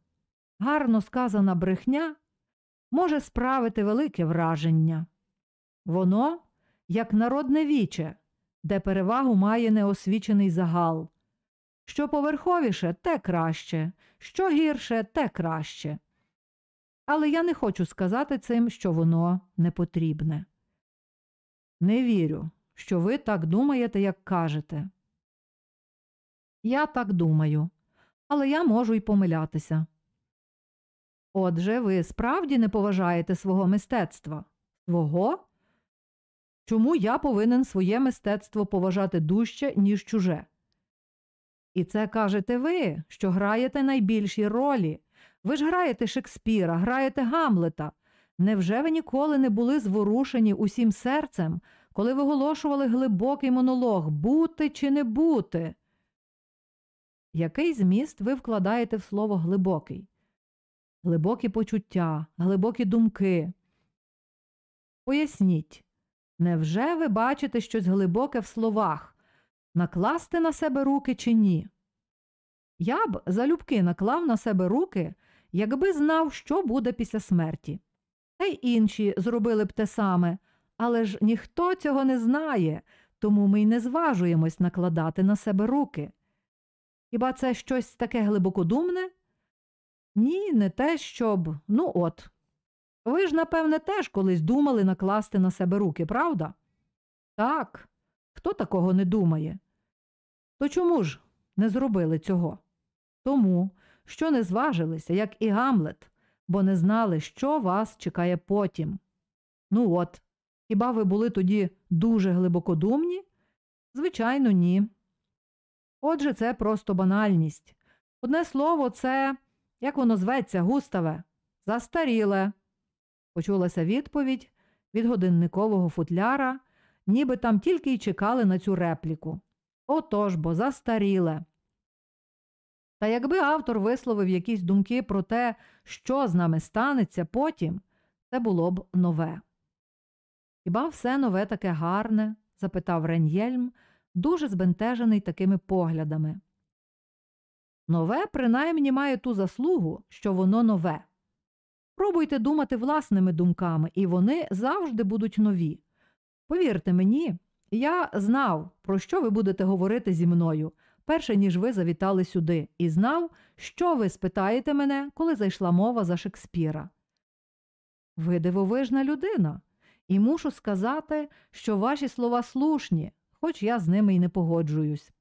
Гарно сказана брехня може справити велике враження. Воно, як народне віче, де перевагу має неосвічений загал. Що поверховіше, те краще, що гірше, те краще. Але я не хочу сказати цим, що воно не потрібне. Не вірю, що ви так думаєте, як кажете. Я так думаю, але я можу й помилятися. Отже, ви справді не поважаєте свого мистецтва? Свого? Чому я повинен своє мистецтво поважати дужче, ніж чуже? І це кажете ви, що граєте найбільші ролі. Ви ж граєте Шекспіра, граєте Гамлета. Невже ви ніколи не були зворушені усім серцем, коли виголошували глибокий монолог бути чи не бути? Який зміст ви вкладаєте в слово глибокий? Глибокі почуття, глибокі думки. Поясніть, невже ви бачите щось глибоке в словах? Накласти на себе руки чи ні? Я б залюбки наклав на себе руки, якби знав, що буде після смерті. Та й інші зробили б те саме, але ж ніхто цього не знає, тому ми й не зважуємось накладати на себе руки. Хіба це щось таке глибокодумне? Ні, не те, щоб. Ну от. Ви ж, напевне, теж колись думали накласти на себе руки, правда? Так, хто такого не думає? То чому ж не зробили цього? Тому, що не зважилися, як і Гамлет, бо не знали, що вас чекає потім. Ну от, хіба ви були тоді дуже глибокодумні? Звичайно, ні. Отже, це просто банальність. Одне слово, це, як воно зветься, густаве, застаріле. Почулася відповідь від годинникового футляра, ніби там тільки й чекали на цю репліку. Отож бо застаріле. Та якби автор висловив якісь думки про те, що з нами станеться потім, це було б нове. Хіба все нове таке гарне? запитав Реньєльм, дуже збентежений такими поглядами. Нове, принаймні, має ту заслугу, що воно нове. Пробуйте думати власними думками, і вони завжди будуть нові. Повірте мені, я знав, про що ви будете говорити зі мною, перше ніж ви завітали сюди, і знав, що ви спитаєте мене, коли зайшла мова за Шекспіра. Ви дивовижна людина, і мушу сказати, що ваші слова слушні, хоч я з ними й не погоджуюсь.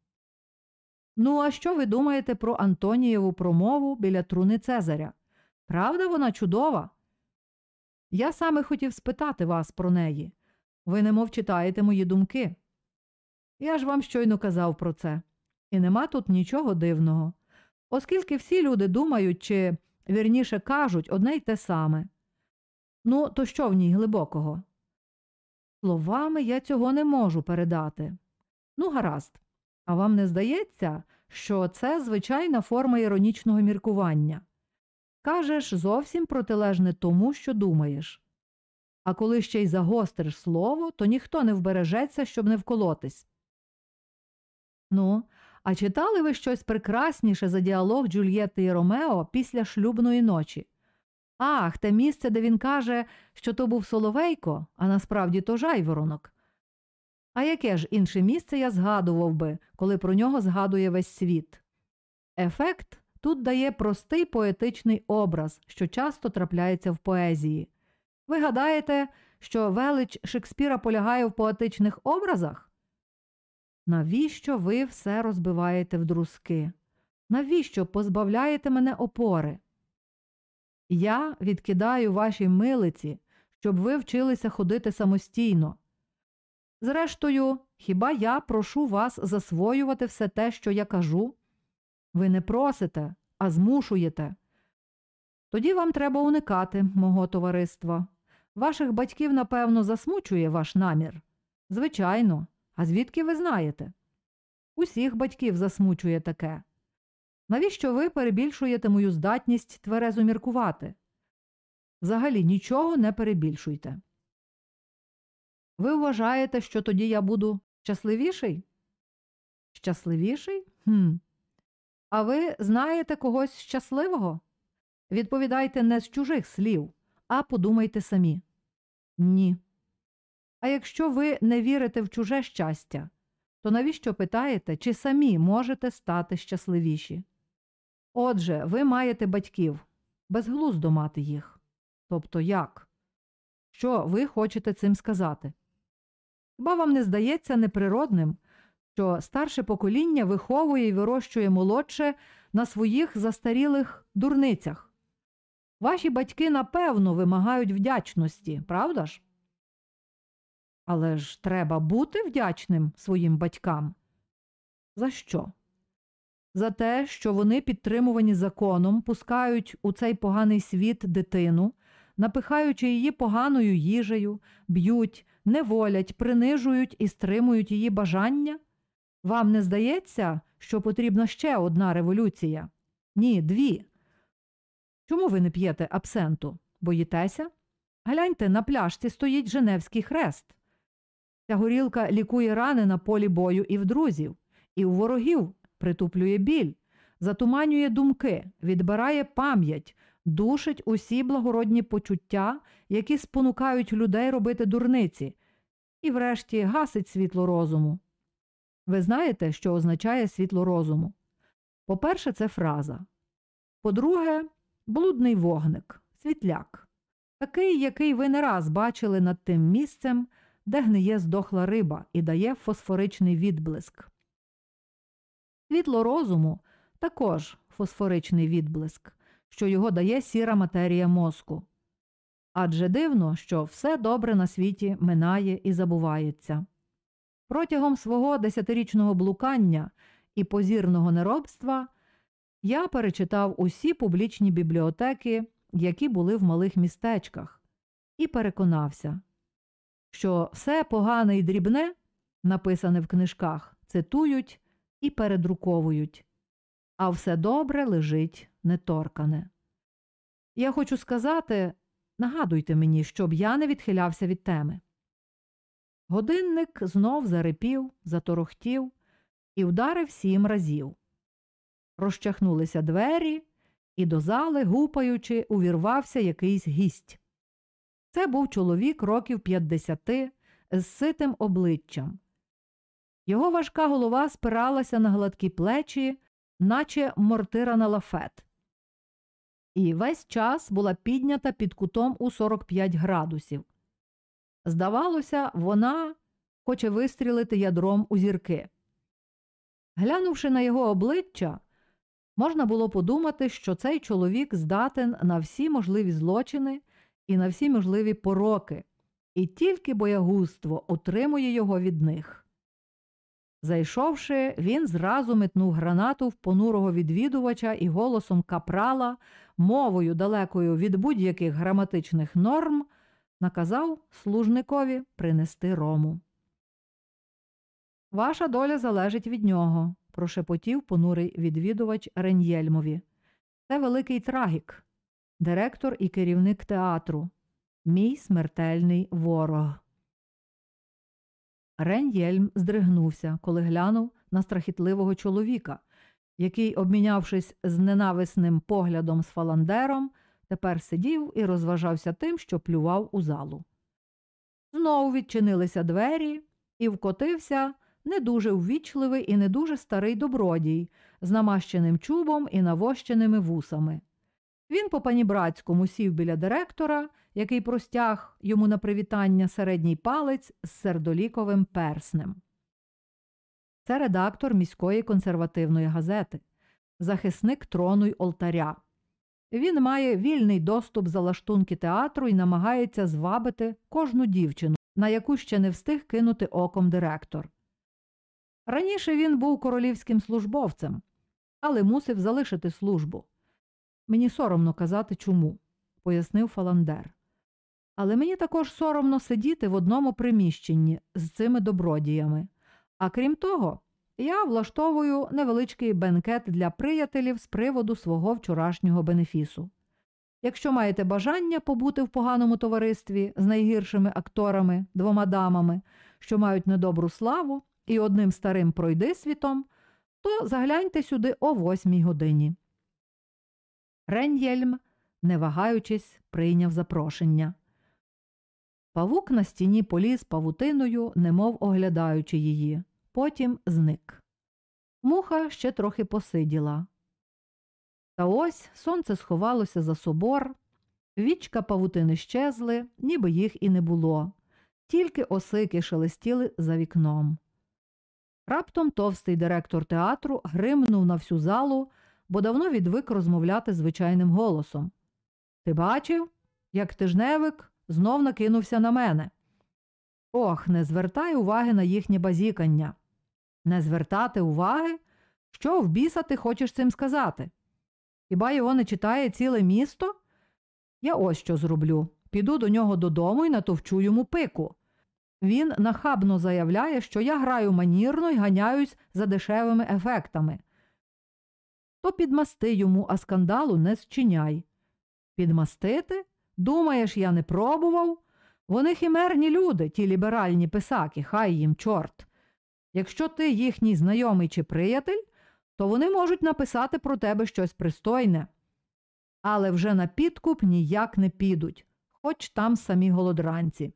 Ну, а що ви думаєте про Антонієву промову біля труни Цезаря? Правда, вона чудова? Я саме хотів спитати вас про неї. Ви немов читаєте мої думки. Я ж вам щойно казав про це. І нема тут нічого дивного, оскільки всі люди думають чи, вірніше кажуть, одне й те саме. Ну, то що в ній глибокого? Словами я цього не можу передати. Ну, гаразд. А вам не здається, що це звичайна форма іронічного міркування? Кажеш зовсім протилежне тому, що думаєш. А коли ще й загостриш слово, то ніхто не вбережеться, щоб не вколотись. Ну, а читали ви щось прекрасніше за діалог Джульєтти і Ромео після шлюбної ночі? Ах, те місце, де він каже, що то був Соловейко, а насправді то жайворонок. А яке ж інше місце я згадував би, коли про нього згадує весь світ? Ефект тут дає простий поетичний образ, що часто трапляється в поезії. Ви гадаєте, що велич Шекспіра полягає в поетичних образах? Навіщо ви все розбиваєте в друзки? Навіщо позбавляєте мене опори? Я відкидаю ваші милиці, щоб ви вчилися ходити самостійно. Зрештою, хіба я прошу вас засвоювати все те, що я кажу? Ви не просите, а змушуєте. Тоді вам треба уникати мого товариства. Ваших батьків, напевно, засмучує ваш намір. Звичайно, а звідки ви знаєте? Усіх батьків засмучує таке. Навіщо ви перебільшуєте мою здатність тверезо міркувати? Взагалі нічого не перебільшуйте. Ви вважаєте, що тоді я буду щасливіший? Щасливіший? Хм. А ви знаєте когось щасливого? Відповідайте не з чужих слів, а подумайте самі. Ні. А якщо ви не вірите в чуже щастя, то навіщо питаєте, чи самі можете стати щасливіші? Отже, ви маєте батьків, безглуздо мати їх. Тобто як? Що ви хочете цим сказати? Хіба вам не здається неприродним, що старше покоління виховує і вирощує молодше на своїх застарілих дурницях? Ваші батьки напевно вимагають вдячності, правда ж? Але ж треба бути вдячним своїм батькам. За що? За те, що вони, підтримувані законом, пускають у цей поганий світ дитину, напихаючи її поганою їжею, б'ють, неволять, принижують і стримують її бажання? Вам не здається, що потрібна ще одна революція? Ні, дві. Чому ви не п'єте абсенту? Боїтеся? Гляньте, на пляшці стоїть Женевський хрест. Ця горілка лікує рани на полі бою і в друзів, і у ворогів притуплює біль, затуманює думки, відбирає пам'ять, душить усі благородні почуття, які спонукають людей робити дурниці, і, врешті, гасить світло розуму. Ви знаєте, що означає світло розуму? По-перше, це фраза. По-друге, блудний вогник, світляк, такий, який ви не раз бачили над тим місцем, де гниє здохла риба і дає фосфоричний відблиск. Світло розуму також фосфоричний відблиск, що його дає сіра матерія мозку. Адже дивно, що все добре на світі минає і забувається. Протягом свого десятирічного блукання і позірного неробства я перечитав усі публічні бібліотеки, які були в малих містечках, і переконався, що все погане і дрібне, написане в книжках, цитують і передруковують, а все добре лежить неторкане. Я хочу сказати, нагадуйте мені, щоб я не відхилявся від теми. Годинник знов зарипів, заторохтів і вдарив сім разів. Розчахнулися двері, і до зали, гупаючи, увірвався якийсь гість. Це був чоловік років 50 з ситим обличчям. Його важка голова спиралася на гладкі плечі, наче мортира на лафет. І весь час була піднята під кутом у 45 градусів. Здавалося, вона хоче вистрілити ядром у зірки. Глянувши на його обличчя, можна було подумати, що цей чоловік здатен на всі можливі злочини і на всі можливі пороки, і тільки боягузтво утримує його від них. Зайшовши, він зразу метнув гранату в понурого відвідувача і голосом капрала, мовою далекою від будь-яких граматичних норм, наказав служникові принести рому. Ваша доля залежить від нього, прошепотів понурий відвідувач Реньєльмові. Це великий трагік, директор і керівник театру, мій смертельний ворог. Реньєльм здригнувся, коли глянув на страхітливого чоловіка, який, обмінявшись з ненависним поглядом з фаландером, тепер сидів і розважався тим, що плював у залу. Знову відчинилися двері і вкотився не дуже ввічливий і не дуже старий добродій з намащеним чубом і навощеними вусами. Він по панібратському сів біля директора, який простяг йому на привітання середній палець з сердоліковим перснем. Це редактор міської консервативної газети, захисник трону й олтаря. Він має вільний доступ за лаштунки театру і намагається звабити кожну дівчину, на яку ще не встиг кинути оком директор. Раніше він був королівським службовцем, але мусив залишити службу. Мені соромно казати чому, пояснив Фаландер. Але мені також соромно сидіти в одному приміщенні з цими добродіями. А крім того, я влаштовую невеличкий бенкет для приятелів з приводу свого вчорашнього бенефісу. Якщо маєте бажання побути в поганому товаристві з найгіршими акторами, двома дамами, що мають недобру славу, і одним старим пройдисвітом, то загляньте сюди о восьмій годині. Рен'єльм, не вагаючись, прийняв запрошення. Павук на стіні поліз павутиною, немов оглядаючи її, потім зник. Муха ще трохи посиділа. Та ось сонце сховалося за собор, вічка павутини щезли, ніби їх і не було, тільки осики шелестіли за вікном. Раптом товстий директор театру гримнув на всю залу, бо давно відвик розмовляти звичайним голосом. Ти бачив, як тижневик знов накинувся на мене. Ох, не звертай уваги на їхнє базікання. Не звертати уваги? Що в біса ти хочеш цим сказати? Хіба його не читає ціле місто? Я ось що зроблю. Піду до нього додому і натовчу йому пику. Він нахабно заявляє, що я граю манірно і ганяюсь за дешевими ефектами. То підмасти йому, а скандалу не зчиняй. Підмастити? Думаєш, я не пробував? Вони хімерні люди, ті ліберальні писаки, хай їм чорт. Якщо ти їхній знайомий чи приятель, то вони можуть написати про тебе щось пристойне. Але вже на підкуп ніяк не підуть, хоч там самі голодранці.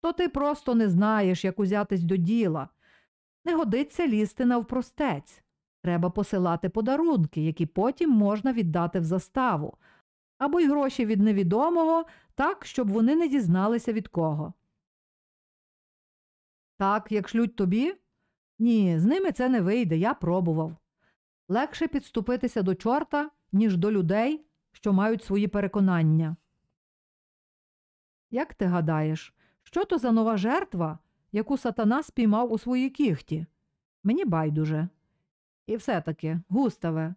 То ти просто не знаєш, як узятись до діла. Не годиться лізти навпростець. Треба посилати подарунки, які потім можна віддати в заставу, або й гроші від невідомого, так, щоб вони не дізналися від кого. Так, як шлють тобі? Ні, з ними це не вийде, я пробував. Легше підступитися до чорта, ніж до людей, що мають свої переконання. Як ти гадаєш, що то за нова жертва, яку сатана спіймав у своїй кіхті? Мені байдуже. І все таки, Густаве,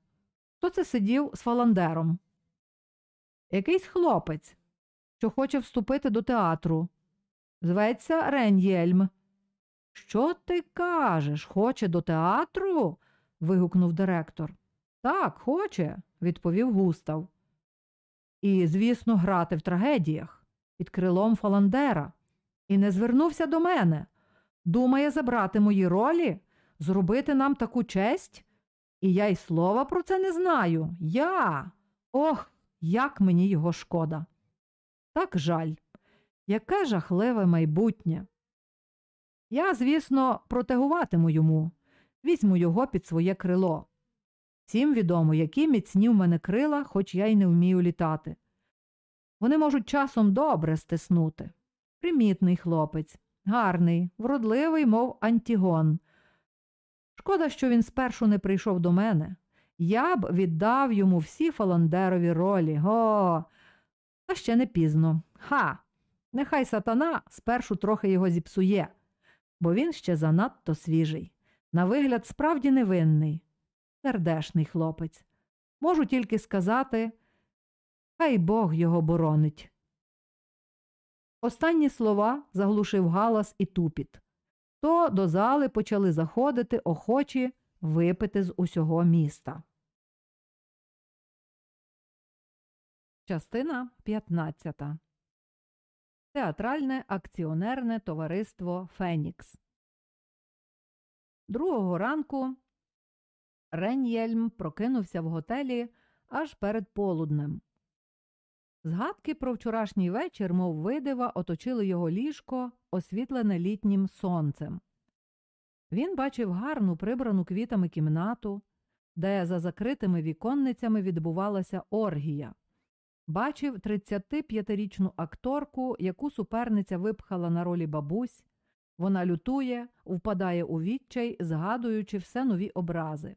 хто це сидів з фаландером? Якийсь хлопець, що хоче вступити до театру. Зветься Рен'єльм. Що ти кажеш? Хоче до театру? вигукнув директор. Так, хоче, відповів Густав. І, звісно, грати в трагедіях під крилом Фаландера. І не звернувся до мене. Думає забрати мої ролі, зробити нам таку честь? І я й слова про це не знаю. Я. Ох, як мені його шкода. Так жаль, яке жахливе майбутнє. Я, звісно, протегуватиму йому, візьму його під своє крило. Всім відомо, які міцні в мене крила, хоч я й не вмію літати. Вони можуть часом добре стиснути. Примітний хлопець, гарний, вродливий, мов Антігон. Шкода, що він спершу не прийшов до мене. Я б віддав йому всі фаландерові ролі. Го. Та ще не пізно. Ха! Нехай сатана спершу трохи його зіпсує бо він ще занадто свіжий. На вигляд, справді невинний, сердешний хлопець. Можу тільки сказати, хай Бог його боронить. Останні слова заглушив галас і тупіт. То до зали почали заходити охочі випити з усього міста. Частина 15 Театральне акціонерне товариство Фенікс. Другого ранку Рен'єльм прокинувся в готелі аж перед полуднем. Згадки про вчорашній вечір, мов видива, оточили його ліжко, освітлене літнім сонцем. Він бачив гарну прибрану квітами кімнату, де за закритими віконницями відбувалася оргія. Бачив 35-річну акторку, яку суперниця випхала на ролі бабусь. Вона лютує, впадає у відчай, згадуючи все нові образи.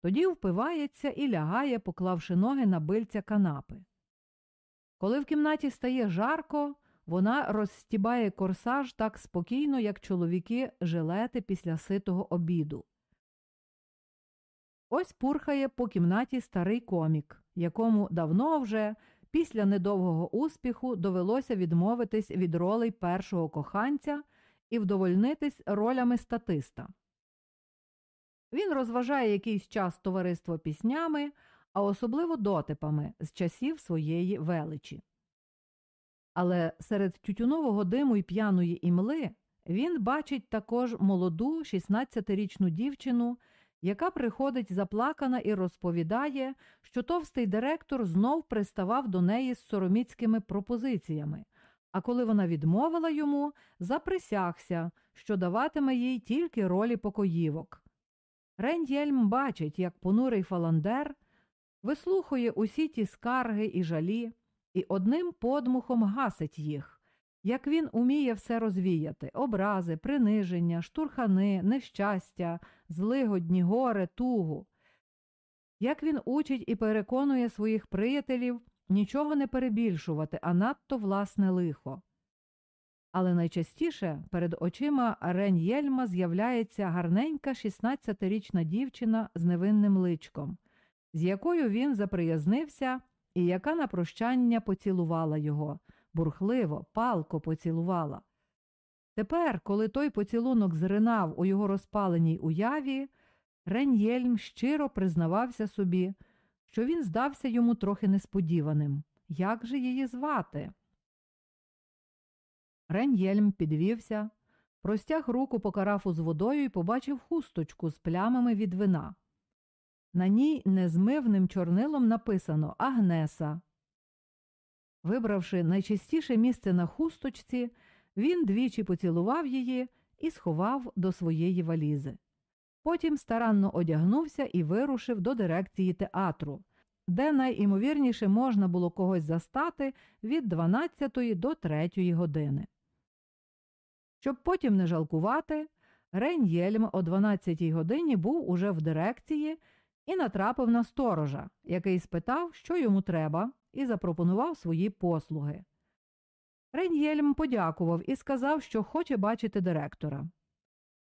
Тоді впивається і лягає, поклавши ноги на бильця канапи. Коли в кімнаті стає жарко, вона розстібає корсаж так спокійно, як чоловіки жилети після ситого обіду. Ось пурхає по кімнаті старий комік, якому давно вже після недовгого успіху довелося відмовитись від ролей першого коханця і вдовольнитись ролями статиста. Він розважає якийсь час товариство піснями, а особливо дотипами з часів своєї величі. Але серед тютюнового диму й п'яної імли він бачить також молоду 16-річну дівчину, яка приходить заплакана і розповідає, що товстий директор знов приставав до неї з сороміцькими пропозиціями, а коли вона відмовила йому, заприсягся, що даватиме їй тільки ролі покоївок. Рендєльм бачить, як понурий фаландер вислухує усі ті скарги і жалі і одним подмухом гасить їх, як він уміє все розвіяти образи, приниження, штурхани, нещастя, злигодні, горе, тугу. Як він учить і переконує своїх приятелів нічого не перебільшувати, а надто власне лихо. Але найчастіше перед очима Реньєльма з'являється гарненька 16-річна дівчина з невинним личком, з якою він заприязнився і яка на прощання поцілувала його, бурхливо, палко поцілувала. Тепер, коли той поцілунок зринав у його розпаленій уяві, Реньєльм щиро признавався собі, що він здався йому трохи несподіваним. Як же її звати? Реньєльм підвівся, простяг руку по карафу з водою і побачив хусточку з плямами від вина. На ній незмивним чорнилом написано Агнеса. Вибравши найчистіше місце на хусточці, він двічі поцілував її і сховав до своєї валізи. Потім старанно одягнувся і вирушив до дирекції театру, де найімовірніше можна було когось застати від 12 до 3 години. Щоб потім не жалкувати, Рейн'єльм о 12 годині був уже в дирекції і натрапив на сторожа, який спитав, що йому треба, і запропонував свої послуги. Рейн'єльм подякував і сказав, що хоче бачити директора.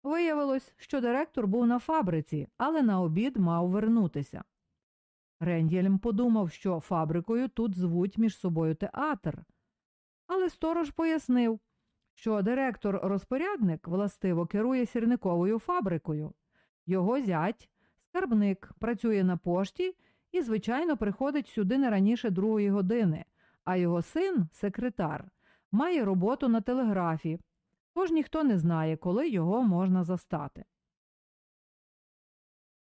Виявилось, що директор був на фабриці, але на обід мав вернутися. Рендєльм подумав, що фабрикою тут звуть між собою театр. Але сторож пояснив, що директор-розпорядник властиво керує сірниковою фабрикою. Його зять, скарбник, працює на пошті і, звичайно, приходить сюди не раніше другої години, а його син, секретар, має роботу на телеграфі, тож ніхто не знає, коли його можна застати.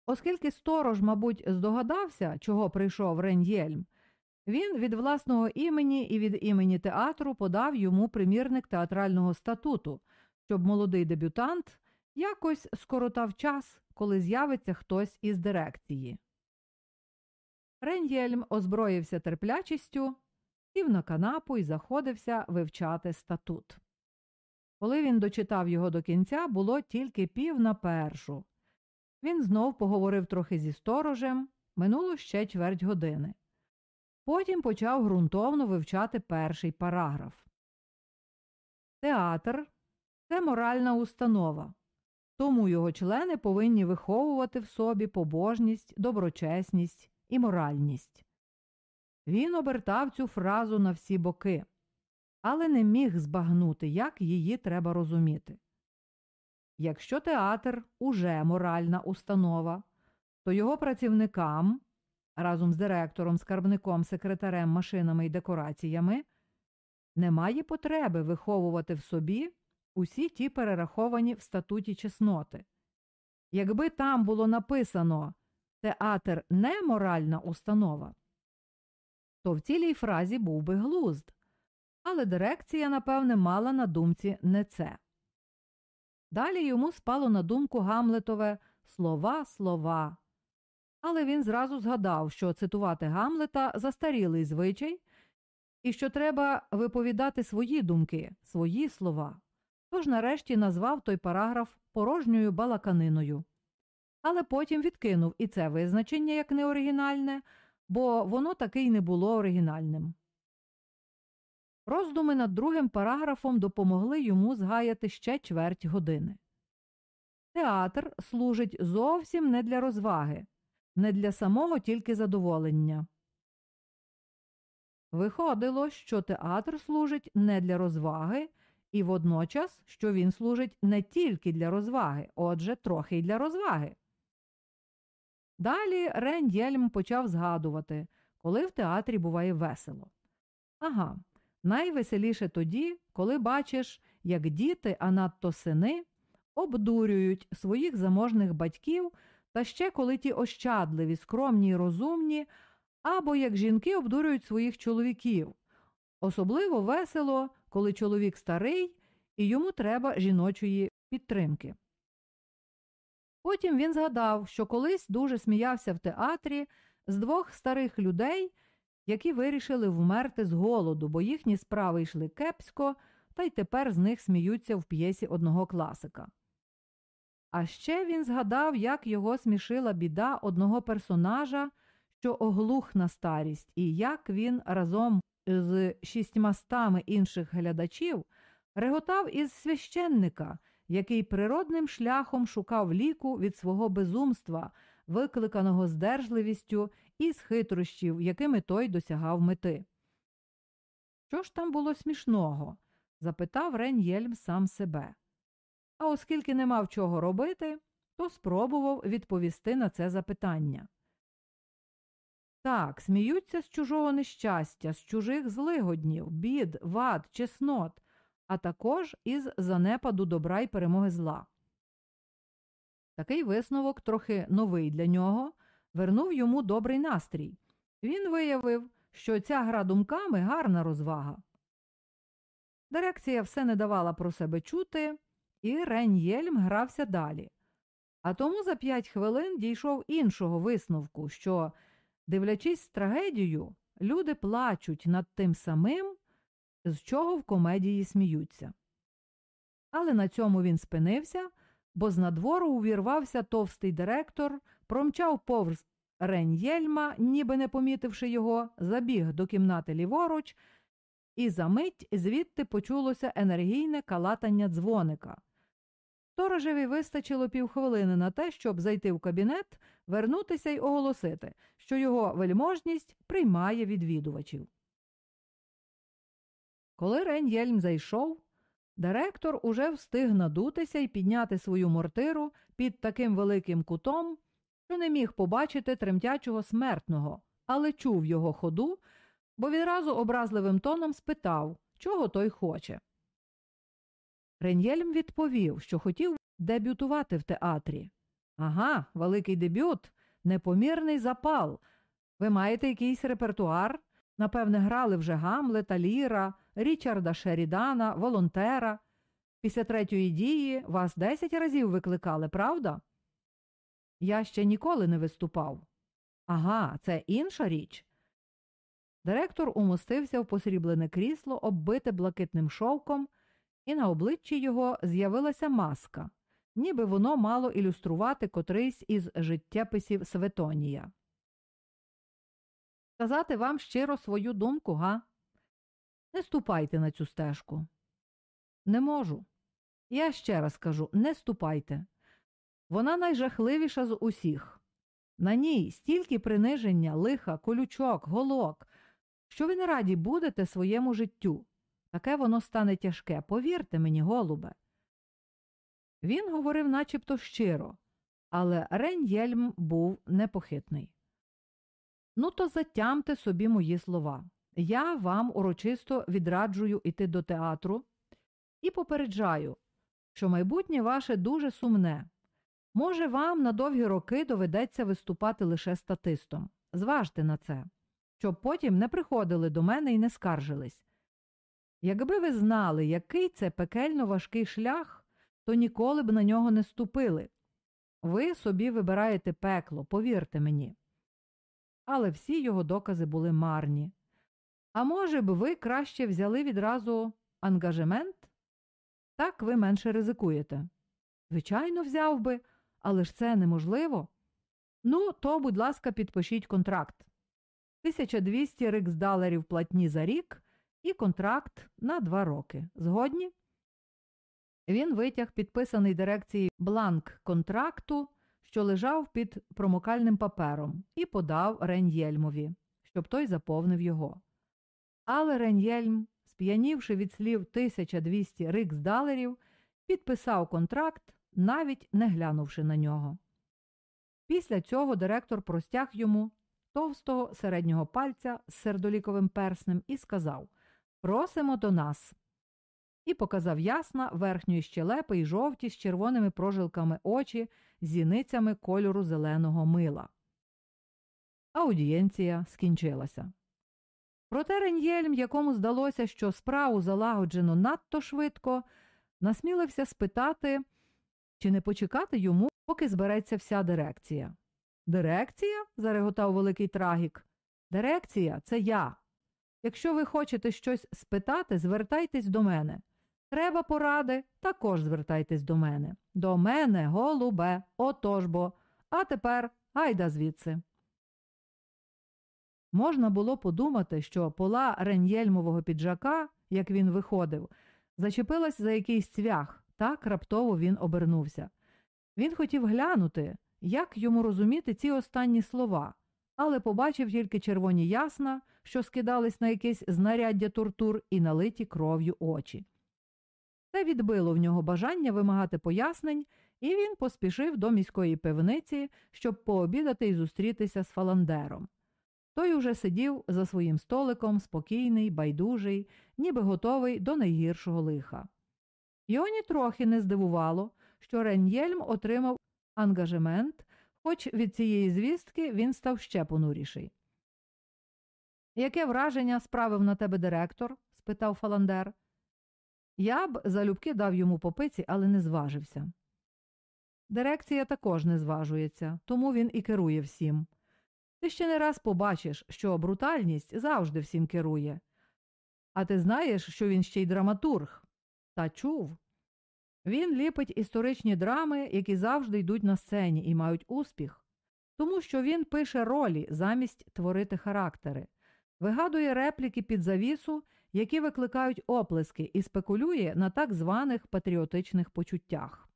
Оскільки сторож, мабуть, здогадався, чого прийшов Рен'єльм, він від власного імені і від імені театру подав йому примірник театрального статуту, щоб молодий дебютант якось скоротав час, коли з'явиться хтось із дирекції. Рен'єльм озброївся терплячістю, сів на канапу і заходився вивчати статут. Коли він дочитав його до кінця, було тільки пів на першу. Він знов поговорив трохи зі сторожем, минуло ще чверть години. Потім почав ґрунтовно вивчати перший параграф. Театр це моральна установа, тому його члени повинні виховувати в собі побожність, доброчесність і моральність. Він обертав цю фразу на всі боки, але не міг збагнути, як її треба розуміти. Якщо театр уже моральна установа, то його працівникам разом з директором, скарбником, секретарем, машинами і декораціями немає потреби виховувати в собі усі ті перераховані в статуті чесноти. Якби там було написано театр не моральна установа, то в цілій фразі був би глузд. Але дирекція, напевне, мала на думці не це. Далі йому спало на думку Гамлетове слова, слова. Але він зразу згадав, що цитувати Гамлета застарілий звичай, і що треба виповідати свої думки, свої слова. Тож нарешті назвав той параграф порожньою балаканиною. Але потім відкинув і це визначення як неоригінальне, бо воно таки й не було оригінальним. Роздуми над другим параграфом допомогли йому згаяти ще чверть години. Театр служить зовсім не для розваги, не для самого тільки задоволення. Виходило, що театр служить не для розваги, і водночас, що він служить не тільки для розваги, отже, трохи й для розваги. Далі Рен Єльм почав згадувати, коли в театрі буває весело. Ага, найвеселіше тоді, коли бачиш, як діти, а надто сини, обдурюють своїх заможних батьків та ще коли ті ощадливі, скромні й розумні, або як жінки обдурюють своїх чоловіків. Особливо весело, коли чоловік старий і йому треба жіночої підтримки. Потім він згадав, що колись дуже сміявся в театрі з двох старих людей, які вирішили вмерти з голоду, бо їхні справи йшли кепсько, та й тепер з них сміються в п'єсі одного класика. А ще він згадав, як його смішила біда одного персонажа, що оглух на старість, і як він разом з шістьмастами інших глядачів реготав із священника, який природним шляхом шукав ліку від свого безумства, викликаного здержливістю і з хитрощів, якими той досягав мети. Що ж там було смішного? запитав Рен Єльм сам себе. А оскільки не мав чого робити, то спробував відповісти на це запитання. Так, сміються з чужого нещастя, з чужих злигоднів, бід, вад, чеснот, а також із занепаду добра й перемоги зла. Такий висновок, трохи новий для нього, вернув йому добрий настрій. Він виявив, що ця гра думками гарна розвага. Дирекція все не давала про себе чути, і Рен Єльм грався далі. А тому за п'ять хвилин дійшов іншого висновку, що, дивлячись трагедію, люди плачуть над тим самим, з чого в комедії сміються. Але на цьому він спинився, бо з надвору увірвався товстий директор, промчав повз Рен'єльма, ніби не помітивши його, забіг до кімнати ліворуч, і за мить звідти почулося енергійне калатання дзвоника. Сторожеві вистачило півхвилини на те, щоб зайти в кабінет, вернутися й оголосити, що його вельможність приймає відвідувачів. Коли Рен'єльм зайшов, директор уже встиг надутися і підняти свою мортиру під таким великим кутом, що не міг побачити тремтячого смертного, але чув його ходу, бо відразу образливим тоном спитав, чого той хоче. Рен'єльм відповів, що хотів дебютувати в театрі. Ага, великий дебют, непомірний запал. Ви маєте якийсь репертуар? Напевне, грали вже Гамлета, Ліра, Річарда Шерідана, волонтера. Після третьої дії вас десять разів викликали, правда? Я ще ніколи не виступав. Ага, це інша річ. Директор умостився в посріблене крісло, оббите блакитним шовком, і на обличчі його з'явилася маска, ніби воно мало ілюструвати котрийсь із життєписів Светонія. Сказати вам щиро свою думку, га? Не ступайте на цю стежку. Не можу. Я ще раз кажу не ступайте. Вона найжахливіша з усіх. На ній стільки приниження, лиха, колючок, голок, що ви не раді будете своєму життю. Таке воно стане тяжке, повірте мені, голубе. Він говорив начебто щиро, але Рен'єльм був непохитний. Ну, то затямте собі мої слова. Я вам урочисто відраджую іти до театру і попереджаю, що майбутнє ваше дуже сумне. Може, вам на довгі роки доведеться виступати лише статистом. Зважте на це. щоб потім не приходили до мене і не скаржились. Якби ви знали, який це пекельно важкий шлях, то ніколи б на нього не ступили. Ви собі вибираєте пекло, повірте мені. Але всі його докази були марні. А може б, ви краще взяли відразу ангажемент? Так ви менше ризикуєте. Звичайно, взяв би, але ж це неможливо. Ну, то, будь ласка, підпишіть контракт. 1200 риксдалерів платні за рік і контракт на два роки. Згодні? Він витяг підписаний дирекцією бланк контракту, що лежав під промокальним папером, і подав Реньєльмові, щоб той заповнив його. Але Реньєльм, сп'янівши від слів 1200 риксдалерів, підписав контракт, навіть не глянувши на нього. Після цього директор простяг йому товстого середнього пальця з сердоліковим перснем і сказав Просимо до нас. І показав ясна верхньої щелепи й жовті з червоними прожилками очі зіницями кольору зеленого мила. Аудієнція скінчилася. Проте Реньєльм, якому здалося, що справу залагоджено надто швидко, насмілився спитати, чи не почекати йому, поки збереться вся дирекція. Дирекція? зареготав великий трагік. Дирекція це я. Якщо ви хочете щось спитати, звертайтесь до мене. Треба поради, також звертайтесь до мене. До мене, голубе, отож бо. А тепер гайда звідси. Можна було подумати, що пола реньєльмового піджака, як він виходив, зачепилась за якийсь цвях, так раптово він обернувся. Він хотів глянути, як йому розуміти ці останні слова, але побачив тільки червоні ясна, що скидались на якесь знаряддя тортур і налиті кров'ю очі. Це відбило в нього бажання вимагати пояснень, і він поспішив до міської пивниці, щоб пообідати і зустрітися з фаландером. Той уже сидів за своїм столиком, спокійний, байдужий, ніби готовий до найгіршого лиха. Його нітрохи не здивувало, що Реньєльм отримав ангажемент, хоч від цієї звістки він став ще понуріший. Яке враження справив на тебе директор? спитав Фаландер. Я б залюбки дав йому попиці, але не зважився. Дирекція також не зважується, тому він і керує всім. Ти ще не раз побачиш, що брутальність завжди всім керує. А ти знаєш, що він ще й драматург? Та чув. Він ліпить історичні драми, які завжди йдуть на сцені і мають успіх, тому що він пише ролі замість творити характери, вигадує репліки під завісу, які викликають оплески, і спекулює на так званих патріотичних почуттях.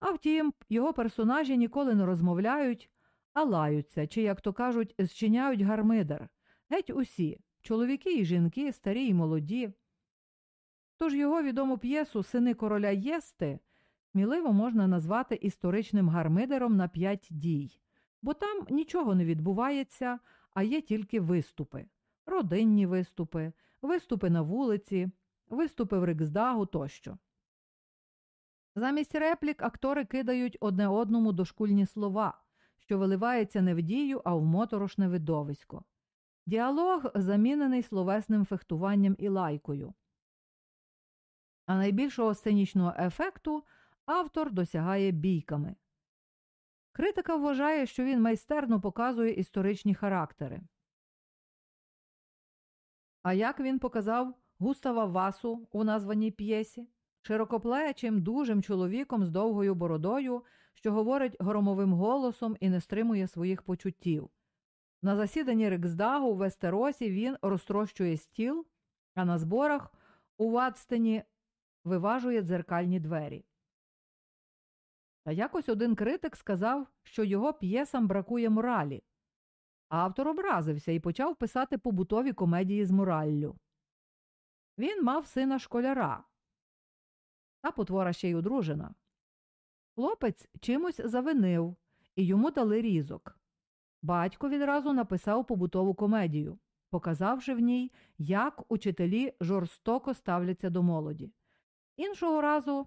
А втім, його персонажі ніколи не розмовляють, а лаються чи, як то кажуть, зчиняють гармидер, геть усі чоловіки і жінки, старі й молоді. Тож його відому п'єсу Сини короля Єсти сміливо можна назвати історичним гармидером на п'ять дій, бо там нічого не відбувається, а є тільки виступи, родинні виступи, виступи на вулиці, виступи в Риксдагу тощо. Замість реплік актори кидають одне одному дошкульні слова, що виливаються не в дію, а в моторошне видовисько. Діалог замінений словесним фехтуванням і лайкою. А найбільшого сценічного ефекту автор досягає бійками. Критика вважає, що він майстерно показує історичні характери. А як він показав Густава Васу у названій п'єсі? Широкоплечим, дужим чоловіком з довгою бородою, що говорить громовим голосом і не стримує своїх почуттів. На засіданні Риксдагу в Вестеросі він розтрощує стіл, а на зборах у Ватстені виважує дзеркальні двері. Та якось один критик сказав, що його п'єсам бракує моралі. Автор образився і почав писати побутові комедії з мораллю. Він мав сина школяра, а потвора ще й одружена. Хлопець чимось завинив, і йому дали різок. Батько відразу написав побутову комедію, показавши в ній, як учителі жорстоко ставляться до молоді. Іншого разу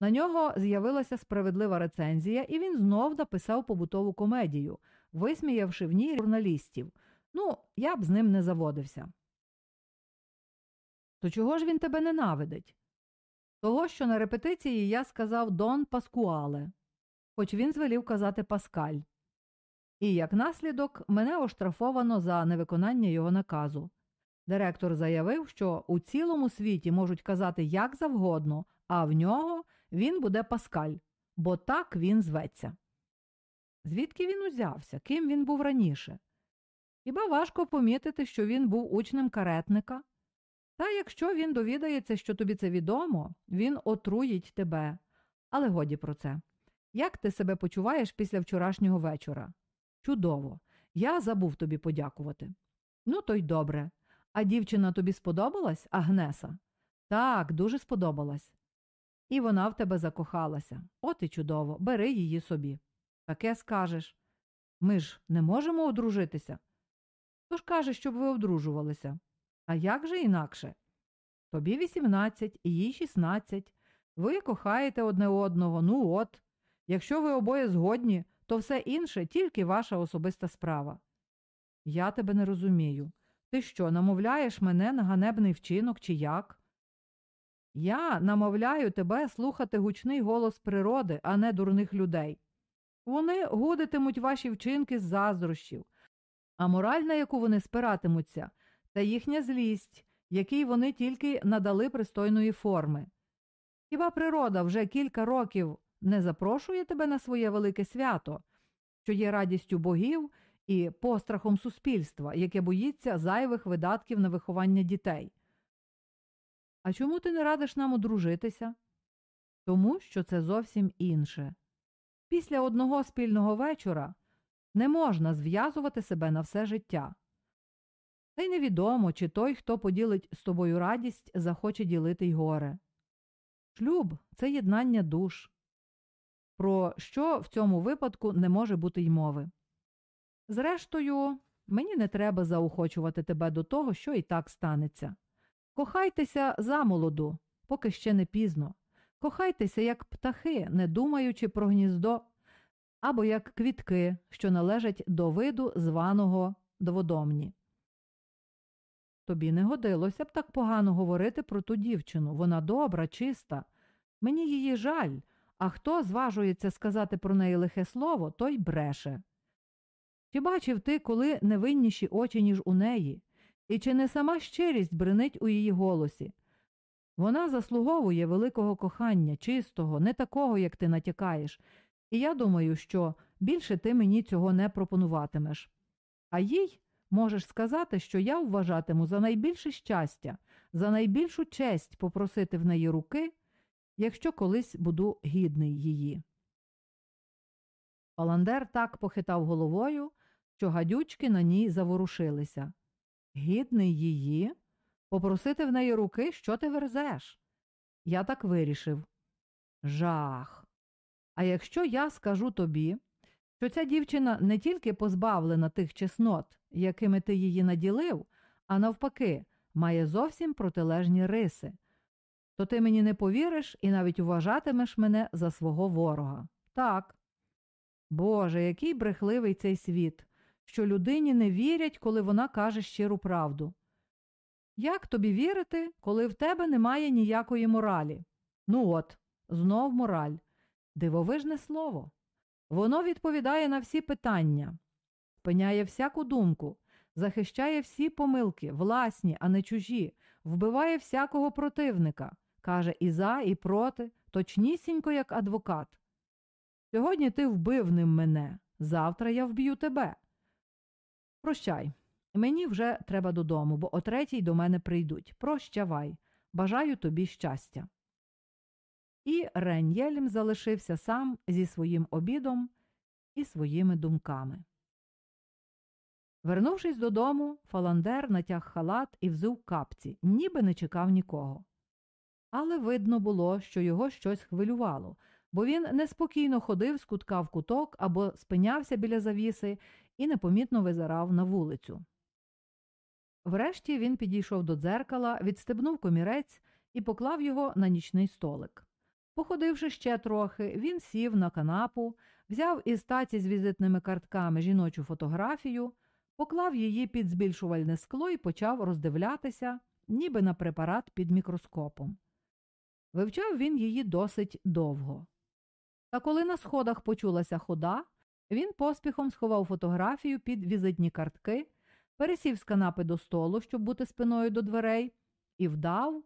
на нього з'явилася справедлива рецензія, і він знов написав побутову комедію, висміявши в ній журналістів. Ну, я б з ним не заводився. То чого ж він тебе ненавидить? Того, що на репетиції я сказав Дон Паскуале, хоч він звелів казати Паскаль. І як наслідок мене оштрафовано за невиконання його наказу. Директор заявив, що у цілому світі можуть казати як завгодно, а в нього він буде Паскаль, бо так він зветься. Звідки він узявся, ким він був раніше? Хіба важко помітити, що він був учнем каретника? Та якщо він довідається, що тобі це відомо, він отруїть тебе. Але годі про це. Як ти себе почуваєш після вчорашнього вечора? Чудово, я забув тобі подякувати. Ну, то й добре. А дівчина тобі сподобалась, Агнеса? Так, дуже сподобалась. І вона в тебе закохалася. От і чудово, бери її собі. Таке скажеш. Ми ж не можемо одружитися. Тож каже, щоб ви одружувалися. А як же інакше? Тобі 18, і їй 16. Ви кохаєте одне одного, ну от. Якщо ви обоє згодні, то все інше тільки ваша особиста справа. Я тебе не розумію. Ти що, намовляєш мене на ганебний вчинок, чи як? Я намовляю тебе слухати гучний голос природи, а не дурних людей. Вони гудитимуть ваші вчинки з заздрощів, а мораль, на яку вони спиратимуться, та їхня злість, якій вони тільки надали пристойної форми. Хіба природа вже кілька років не запрошує тебе на своє велике свято, що є радістю богів і пострахом суспільства, яке боїться зайвих видатків на виховання дітей? А чому ти не радиш нам одружитися? Тому що це зовсім інше. Після одного спільного вечора не можна зв'язувати себе на все життя. Та й невідомо, чи той, хто поділить з тобою радість, захоче ділити й горе. Шлюб це єднання душ, про що в цьому випадку не може бути й мови. Зрештою, мені не треба заохочувати тебе до того, що і так станеться. Кохайтеся замолоду, поки ще не пізно. Кохайтеся, як птахи, не думаючи про гніздо, або як квітки, що належать до виду, званого дводомні. Тобі не годилося б так погано говорити про ту дівчину. Вона добра, чиста. Мені її жаль, а хто зважується сказати про неї лихе слово, той бреше. Чи бачив ти, коли невинніші очі, ніж у неї, і чи не сама щирість бренить у її голосі? Вона заслуговує великого кохання, чистого, не такого, як ти натякаєш, і я думаю, що більше ти мені цього не пропонуватимеш. А їй можеш сказати, що я вважатиму за найбільше щастя, за найбільшу честь попросити в неї руки, якщо колись буду гідний її. Паландер так похитав головою, що гадючки на ній заворушилися. Гідний її? Попросити в неї руки, що ти верзеш? Я так вирішив. Жах. А якщо я скажу тобі, що ця дівчина не тільки позбавлена тих чеснот, якими ти її наділив, а навпаки, має зовсім протилежні риси, то ти мені не повіриш і навіть вважатимеш мене за свого ворога. Так. Боже, який брехливий цей світ, що людині не вірять, коли вона каже щиру правду. Як тобі вірити, коли в тебе немає ніякої моралі? Ну от, знов мораль. Дивовижне слово. Воно відповідає на всі питання, спиняє всяку думку, захищає всі помилки, власні, а не чужі, вбиває всякого противника, каже і за, і проти, точнісінько, як адвокат. Сьогодні ти вбив ним мене, завтра я вб'ю тебе. Прощай, мені вже треба додому, бо о третій до мене прийдуть. Прощавай, бажаю тобі щастя. І Рен'єлем залишився сам зі своїм обідом і своїми думками. Вернувшись додому, Фаландер натяг халат і взув капці, ніби не чекав нікого. Але видно було, що його щось хвилювало, бо він неспокійно ходив з кутка в куток або спинявся біля завіси і непомітно визирав на вулицю. Врешті він підійшов до дзеркала, відстебнув комірець і поклав його на нічний столик. Походивши ще трохи, він сів на канапу, взяв із таці з візитними картками жіночу фотографію, поклав її під збільшувальне скло і почав роздивлятися, ніби на препарат під мікроскопом. Вивчав він її досить довго. Та коли на сходах почулася хода, він поспіхом сховав фотографію під візитні картки, пересів з канапи до столу, щоб бути спиною до дверей, і вдав,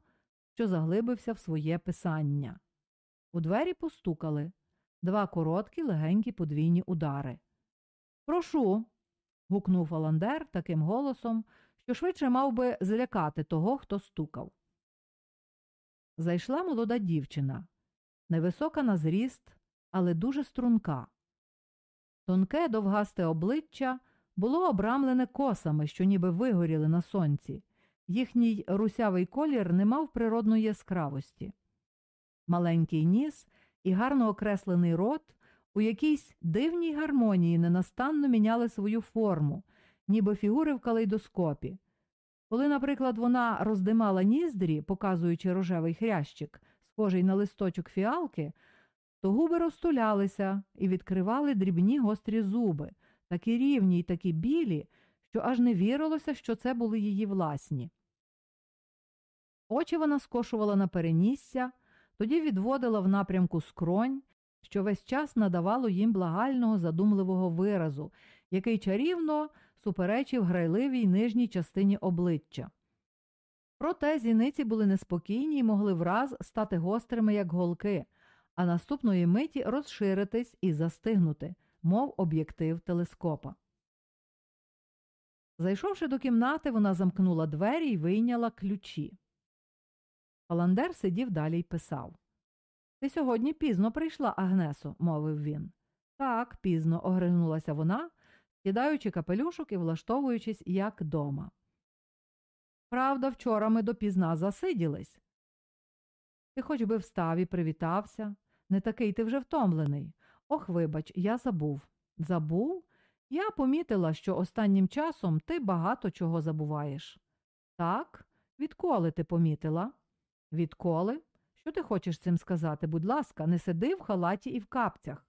що заглибився в своє писання. У двері постукали два короткі, легенькі подвійні удари. Прошу. гукнув Аландер таким голосом, що швидше мав би злякати того, хто стукав. Зайшла молода дівчина, невисока на зріст, але дуже струнка. Тонке довгасте обличчя було обрамлене косами, що ніби вигоріли на сонці. Їхній русявий колір не мав природної яскравості. Маленький ніс і гарно окреслений рот у якійсь дивній гармонії ненастанно міняли свою форму, ніби фігури в калейдоскопі. Коли, наприклад, вона роздимала ніздрі, показуючи рожевий хрящик, схожий на листочок фіалки, то губи розтулялися і відкривали дрібні гострі зуби, такі рівні й такі білі, що аж не вірилося, що це були її власні. Очі вона скошувала на перенісся, тоді відводила в напрямку скронь, що весь час надавало їм благального задумливого виразу, який чарівно суперечив грайливій нижній частині обличчя. Проте зіниці були неспокійні і могли враз стати гострими, як голки, а наступної миті розширитись і застигнути, мов об'єктив телескопа. Зайшовши до кімнати, вона замкнула двері і вийняла ключі. Паландер сидів далі й писав. Ти сьогодні пізно прийшла, Агнесо, мовив він. Так, пізно, огризнулася вона, сідаючи капелюшок і влаштовуючись, як дома. Правда, вчора ми допізна засиділись. Ти хоч би встав і привітався. Не такий ти вже втомлений. Ох, вибач, я забув. Забув? Я помітила, що останнім часом ти багато чого забуваєш. Так, відколи ти помітила? Відколи? Що ти хочеш цим сказати? Будь ласка, не сиди в халаті і в капцях.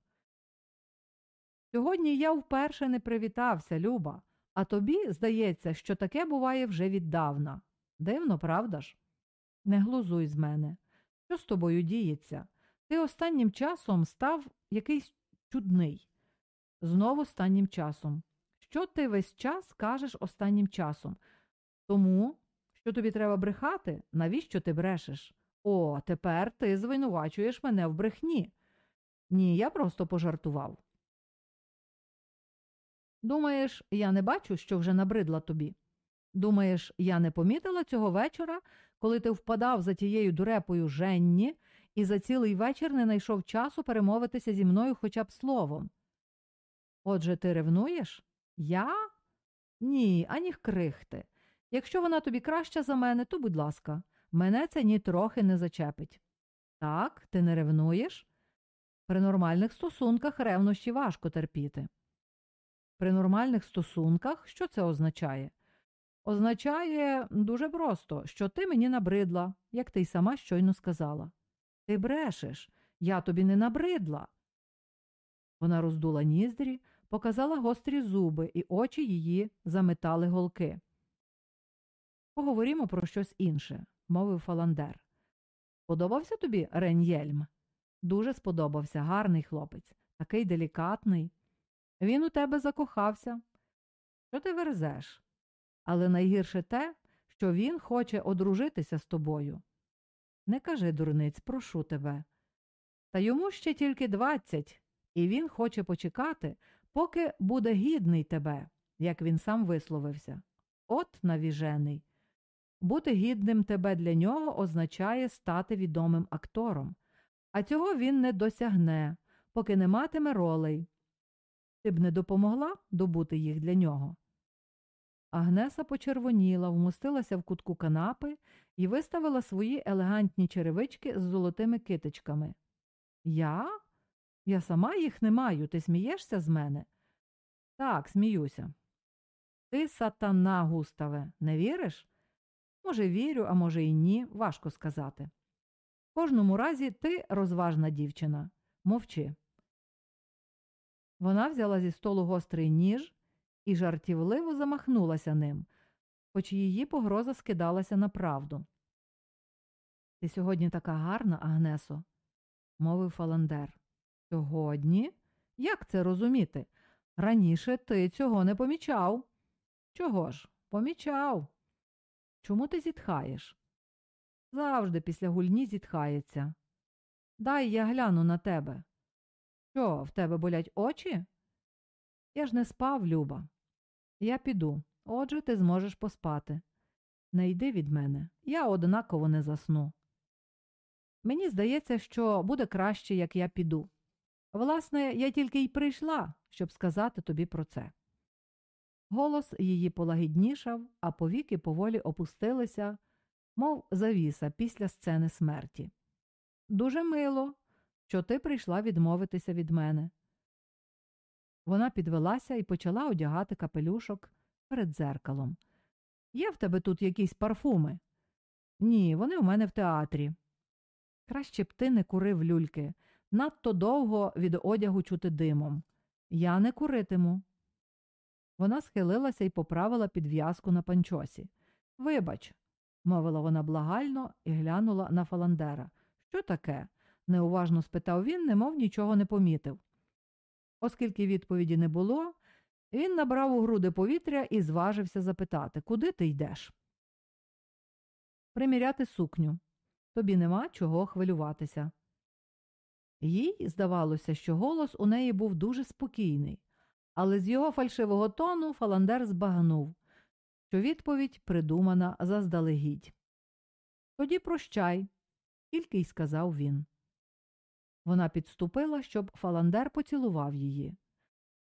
Сьогодні я вперше не привітався, Люба, а тобі здається, що таке буває вже віддавна. Дивно, правда ж? Не глузуй з мене. Що з тобою діється? Ти останнім часом став якийсь чудний. Знову останнім часом. Що ти весь час кажеш останнім часом? Тому, що тобі треба брехати, навіщо ти брешеш? О, тепер ти звинувачуєш мене в брехні. Ні, я просто пожартував. Думаєш, я не бачу, що вже набридла тобі? Думаєш, я не помітила цього вечора, коли ти впадав за тією дурепою Женні і за цілий вечір не знайшов часу перемовитися зі мною хоча б словом? Отже, ти ревнуєш? Я? Ні, ані крихти. Якщо вона тобі краща за мене, то будь ласка, мене це ні трохи не зачепить. Так, ти не ревнуєш? При нормальних стосунках ревнощі важко терпіти. При нормальних стосунках що це означає? Означає дуже просто, що ти мені набридла, як ти й сама щойно сказала. Ти брешеш, я тобі не набридла. Вона роздула ніздрі, показала гострі зуби, і очі її заметали голки. Поговоримо про щось інше, мовив Фаландер. Подобався тобі Реньєльм? Дуже сподобався, гарний хлопець, такий делікатний. Він у тебе закохався. Що ти верзеш? Але найгірше те, що він хоче одружитися з тобою. Не кажи, дурниць, прошу тебе. Та йому ще тільки двадцять, і він хоче почекати, поки буде гідний тебе, як він сам висловився. От навіжений. Бути гідним тебе для нього означає стати відомим актором, а цього він не досягне, поки не матиме ролей. Ти б не допомогла добути їх для нього. Агнеса почервоніла, вмостилася в кутку канапи і виставила свої елегантні черевички з золотими китичками. Я? Я сама їх не маю. Ти смієшся з мене? Так, сміюся. Ти сатана, Густаве, не віриш? Може, вірю, а може, і ні, важко сказати. В кожному разі ти розважна дівчина. Мовчи. Вона взяла зі столу гострий ніж і жартівливо замахнулася ним, хоч її погроза скидалася на правду. Ти сьогодні така гарна, Агнесо, мовив Фаландер. Сьогодні? Як це розуміти? Раніше ти цього не помічав. Чого ж? Помічав. Чому ти зітхаєш? Завжди після гульні зітхається. Дай я гляну на тебе. Що, в тебе болять очі? Я ж не спав, Люба. Я піду. Отже, ти зможеш поспати. Не йди від мене, я однаково не засну. Мені здається, що буде краще, як я піду. Власне, я тільки й прийшла, щоб сказати тобі про це. Голос її полагіднішав, а повіки поволі опустилися, мов завіса після сцени смерті. Дуже мило, що ти прийшла відмовитися від мене. Вона підвелася і почала одягати капелюшок перед дзеркалом. Є в тебе тут якісь парфуми? Ні, вони у мене в театрі. Краще б ти не курив люльки. Надто довго від одягу чути димом. Я не куритиму. Вона схилилася і поправила підв'язку на панчосі. Вибач, мовила вона благально і глянула на Фаландера. Що таке? неуважно спитав він, немов нічого не помітив. Оскільки відповіді не було, він набрав у груди повітря і зважився запитати, куди ти йдеш? Приміряти сукню. Тобі нема чого хвилюватися. Їй здавалося, що голос у неї був дуже спокійний, але з його фальшивого тону Фаландер збагнув, що відповідь придумана заздалегідь. Тоді прощай, тільки й сказав він. Вона підступила, щоб Фаландер поцілував її.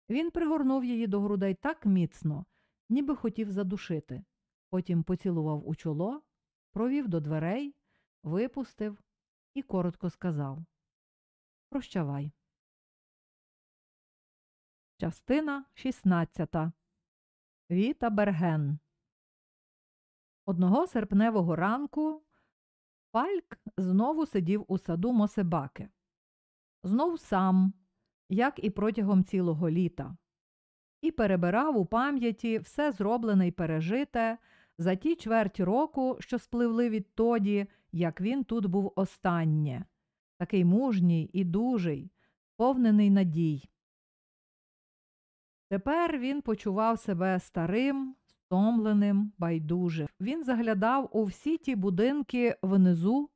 Він пригорнув її до грудей так міцно, ніби хотів задушити. Потім поцілував у чоло, провів до дверей, випустив і коротко сказав Прощавай. Частина 16. Віта Берген. Одного серпневого ранку Фальк знову сидів у саду Мосебаки. Знов сам, як і протягом цілого літа, і перебирав у пам'яті все зроблене й пережите за ті чверть року, що спливли відтоді, як він тут був останнє, такий мужній і дужий, повнений надій. Тепер він почував себе старим, стомленим, байдужим. Він заглядав у всі ті будинки внизу,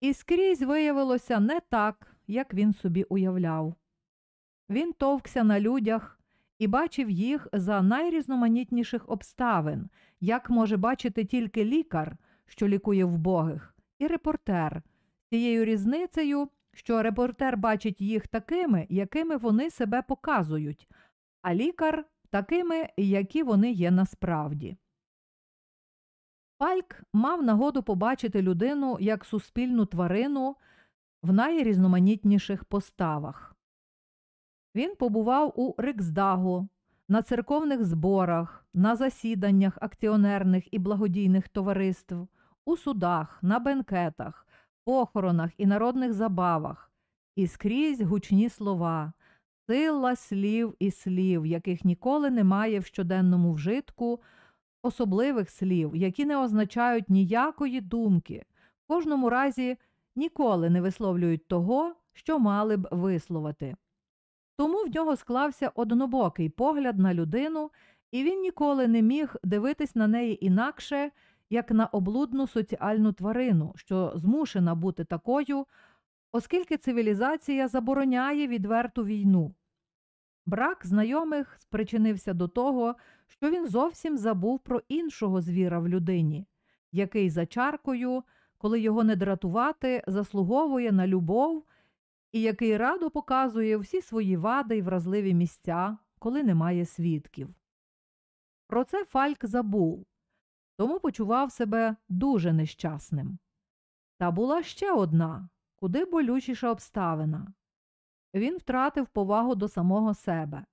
і скрізь виявилося не так, як він собі уявляв. Він товкся на людях і бачив їх за найрізноманітніших обставин, як може бачити тільки лікар, що лікує вбогих, і репортер, з тією різницею, що репортер бачить їх такими, якими вони себе показують, а лікар такими, які вони є насправді. Пальк мав нагоду побачити людину як суспільну тварину в найрізноманітніших поставах. Він побував у Риксдагу, на церковних зборах, на засіданнях акціонерних і благодійних товариств, у судах, на бенкетах, похоронах і народних забавах, і скрізь гучні слова, сила слів і слів, яких ніколи немає в щоденному вжитку, особливих слів, які не означають ніякої думки, в кожному разі ніколи не висловлюють того, що мали б висловити. Тому в нього склався однобокий погляд на людину, і він ніколи не міг дивитись на неї інакше, як на облудну соціальну тварину, що змушена бути такою, оскільки цивілізація забороняє відверту війну. Брак знайомих спричинився до того, що він зовсім забув про іншого звіра в людині, який за чаркою, коли його не дратувати, заслуговує на любов і який радо показує всі свої вади й вразливі місця, коли немає свідків. Про це Фальк забув, тому почував себе дуже нещасним. Та була ще одна, куди болючіша обставина. Він втратив повагу до самого себе,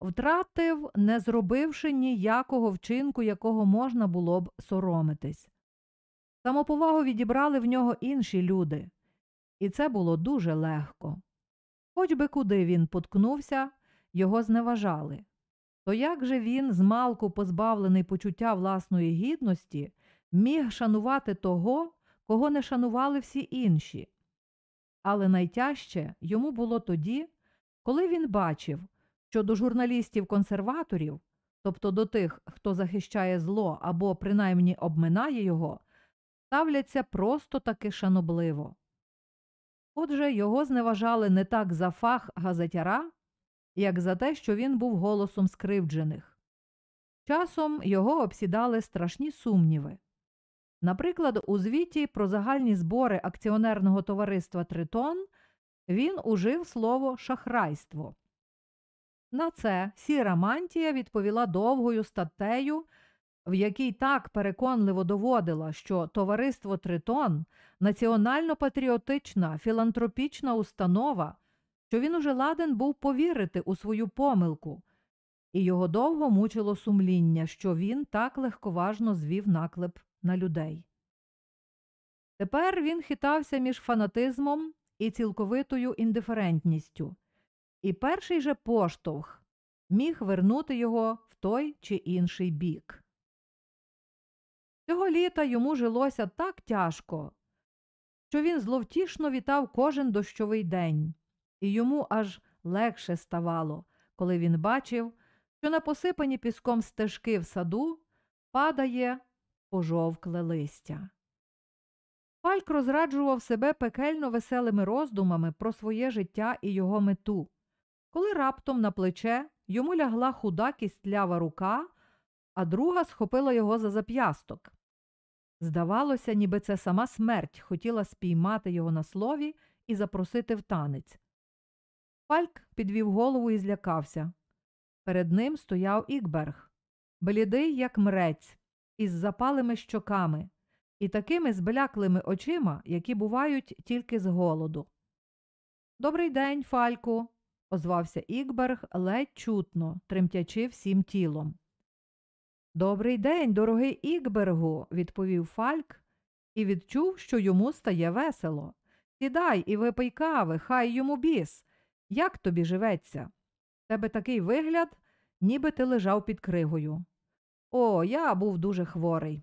втратив, не зробивши ніякого вчинку, якого можна було б соромитись. Самоповагу відібрали в нього інші люди, і це було дуже легко. Хоч би куди він поткнувся, його зневажали. То як же він, змалку позбавлений почуття власної гідності, міг шанувати того, кого не шанували всі інші? Але найтяжче йому було тоді, коли він бачив, що до журналістів-консерваторів, тобто до тих, хто захищає зло або принаймні обминає його, ставляться просто таки шанобливо. Отже, його зневажали не так за фах газетяра, як за те, що він був голосом скривджених. Часом його обсідали страшні сумніви. Наприклад, у звіті про загальні збори акціонерного товариства Тритон він ужив слово шахрайство. На це сіра мантія відповіла довгою статтею, в якій так переконливо доводила, що товариство Тритон національно патріотична філантропічна установа, що він уже ладен був повірити у свою помилку, і його довго мучило сумління, що він так легковажно звів наклеп на людей. Тепер він хитався між фанатизмом і цілковитою індиферентністю, і перший же поштовх міг вернути його в той чи інший бік. Цього літа йому жилося так тяжко, що він зловтішно вітав кожен дощовий день, і йому аж легше ставало, коли він бачив, що на посипані піском стежки в саду падає пожовкле листя. Фальк розраджував себе пекельно веселими роздумами про своє життя і його мету, коли раптом на плече йому лягла худа кістлява рука, а друга схопила його за зап'ясток. Здавалося, ніби це сама смерть хотіла спіймати його на слові і запросити в танець. Фальк підвів голову і злякався. Перед ним стояв Ікберг, блідий, як мрець, із запалими щоками і такими збляклими очима, які бувають тільки з голоду. Добрий день, Фальку, озвався Ікберг ледь чутно, тремтячи всім тілом. Добрий день, дорогий Ікбергу, відповів Фальк і відчув, що йому стає весело. Сідай і випий кави, хай йому біс. Як тобі живеться? Тебе такий вигляд, ніби ти лежав під кригою. О, я був дуже хворий.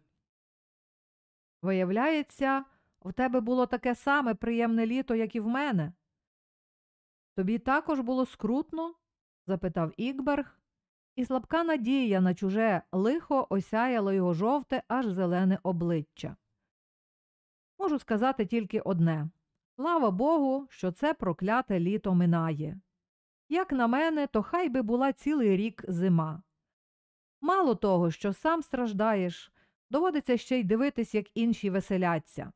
Виявляється, в тебе було таке саме приємне літо, як і в мене. Тобі також було скрутно? запитав Ікберг, і слабка надія на чуже лихо осяяло його жовте, аж зелене обличчя. Можу сказати тільки одне слава Богу, що це прокляте літо минає. Як на мене, то хай би була цілий рік зима. Мало того, що сам страждаєш, доводиться ще й дивитись, як інші веселяться.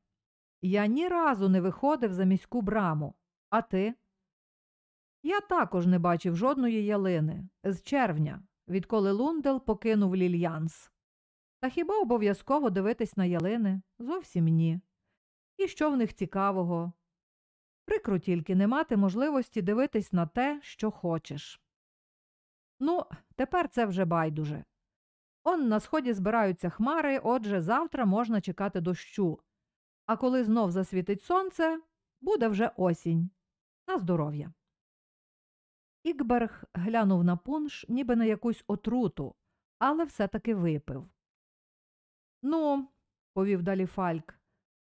Я ні разу не виходив за міську браму, а ти? Я також не бачив жодної ялини з червня, відколи Лундел покинув лільянс. Та хіба обов'язково дивитись на ялини? Зовсім ні. І що в них цікавого? Прикро тільки не мати можливості дивитись на те, що хочеш. Ну, тепер це вже байдуже. Он на сході збираються хмари, отже, завтра можна чекати дощу. А коли знов засвітить сонце, буде вже осінь. На здоров'я. Ікберг глянув на пунш, ніби на якусь отруту, але все таки випив. Ну, повів далі Фальк,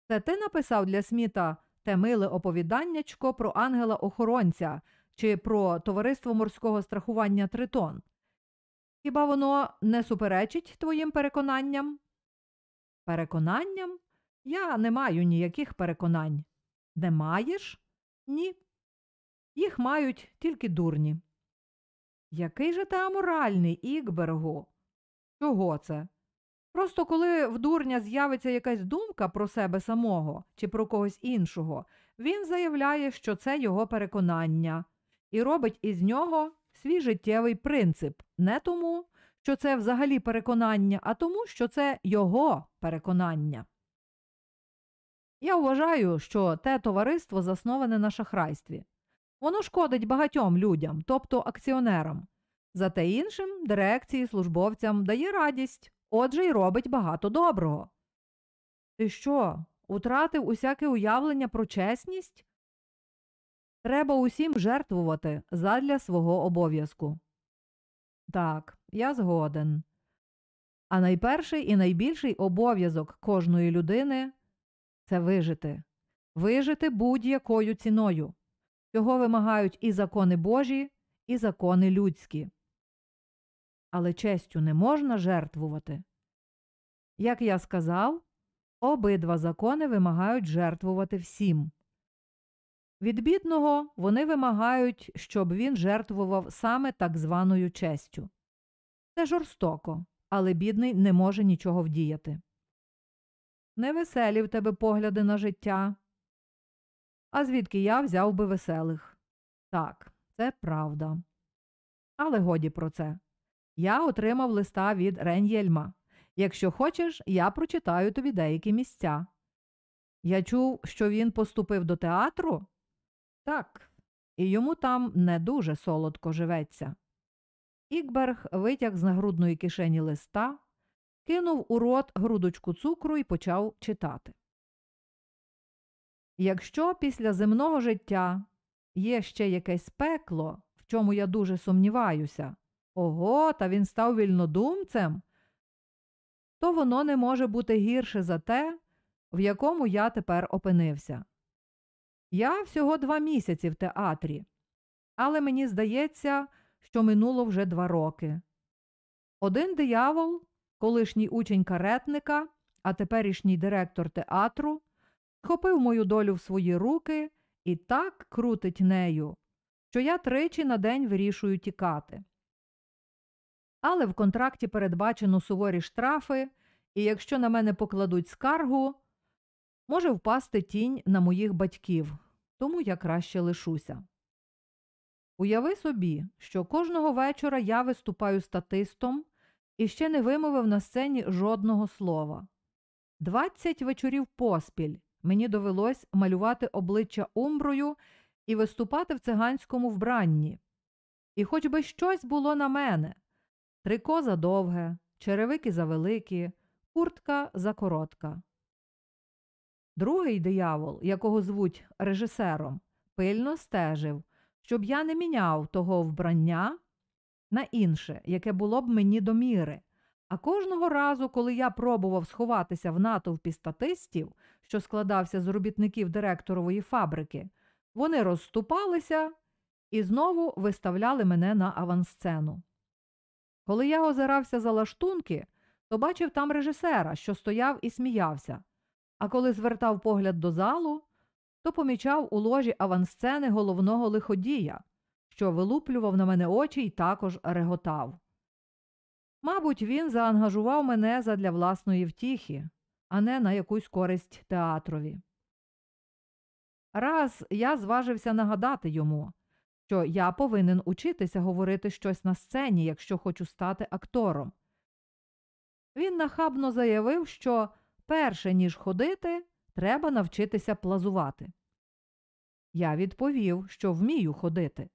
це ти написав для сміта те миле оповіданнячко про ангела охоронця чи про товариство морського страхування Тритон. Хіба воно не суперечить твоїм переконанням? Переконанням? Я не маю ніяких переконань. Не маєш? Ні. Їх мають тільки дурні. Який же ти аморальний, Ікбергу? Чого це? Просто коли в дурня з'явиться якась думка про себе самого чи про когось іншого, він заявляє, що це його переконання, і робить із нього свій життєвий принцип, не тому, що це взагалі переконання, а тому, що це його переконання. Я вважаю, що те товариство засноване на шахрайстві. Воно шкодить багатьом людям, тобто акціонерам. Зате іншим дирекції, службовцям дає радість, отже й робить багато доброго. Ти що, утратив усяке уявлення про чесність? Треба усім жертвувати задля свого обов'язку. Так, я згоден. А найперший і найбільший обов'язок кожної людини це вижити, вижити будь-якою ціною. Цього вимагають і закони Божі, і закони людські. Але честю не можна жертвувати. Як я сказав, обидва закони вимагають жертвувати всім. Від бідного вони вимагають, щоб він жертвував саме так званою честю. Це жорстоко, але бідний не може нічого вдіяти. Невеселі в тебе погляди на життя. А звідки я взяв би веселих? Так, це правда. Але годі про це. Я отримав листа від Рен'єльма. Якщо хочеш, я прочитаю тобі деякі місця. Я чув, що він поступив до театру? Так, і йому там не дуже солодко живеться. Ікберг витяг з нагрудної кишені листа, кинув у рот грудочку цукру і почав читати. Якщо після земного життя є ще якесь пекло, в чому я дуже сумніваюся, ого, та він став вільнодумцем, то воно не може бути гірше за те, в якому я тепер опинився. Я всього два місяці в театрі, але мені здається, що минуло вже два роки. Один диявол, колишній учень каретника, а теперішній директор театру, схопив мою долю в свої руки і так крутить нею, що я тричі на день вирішую тікати. Але в контракті передбачено суворі штрафи, і якщо на мене покладуть скаргу, може впасти тінь на моїх батьків, тому я краще лишуся. Уяви собі, що кожного вечора я виступаю статистом і ще не вимовив на сцені жодного слова. Двадцять вечорів поспіль мені довелось малювати обличчя умброю і виступати в циганському вбранні. І хоч би щось було на мене трико задовге, черевики завеликі, куртка закоротка. Другий диявол, якого звуть режисером, пильно стежив, щоб я не міняв того вбрання на інше, яке було б мені до міри. А кожного разу, коли я пробував сховатися в натовпі статистів, що складався з робітників директорової фабрики, вони розступалися і знову виставляли мене на авансцену. Коли я озирався за лаштунки, то бачив там режисера, що стояв і сміявся, а коли звертав погляд до залу, то помічав у ложі авансцени головного лиходія, що вилуплював на мене очі і також реготав. Мабуть, він заангажував мене задля власної втіхи, а не на якусь користь театрові. Раз я зважився нагадати йому, що я повинен учитися говорити щось на сцені, якщо хочу стати актором. Він нахабно заявив, що перше ніж ходити, треба навчитися плазувати. Я відповів, що вмію ходити.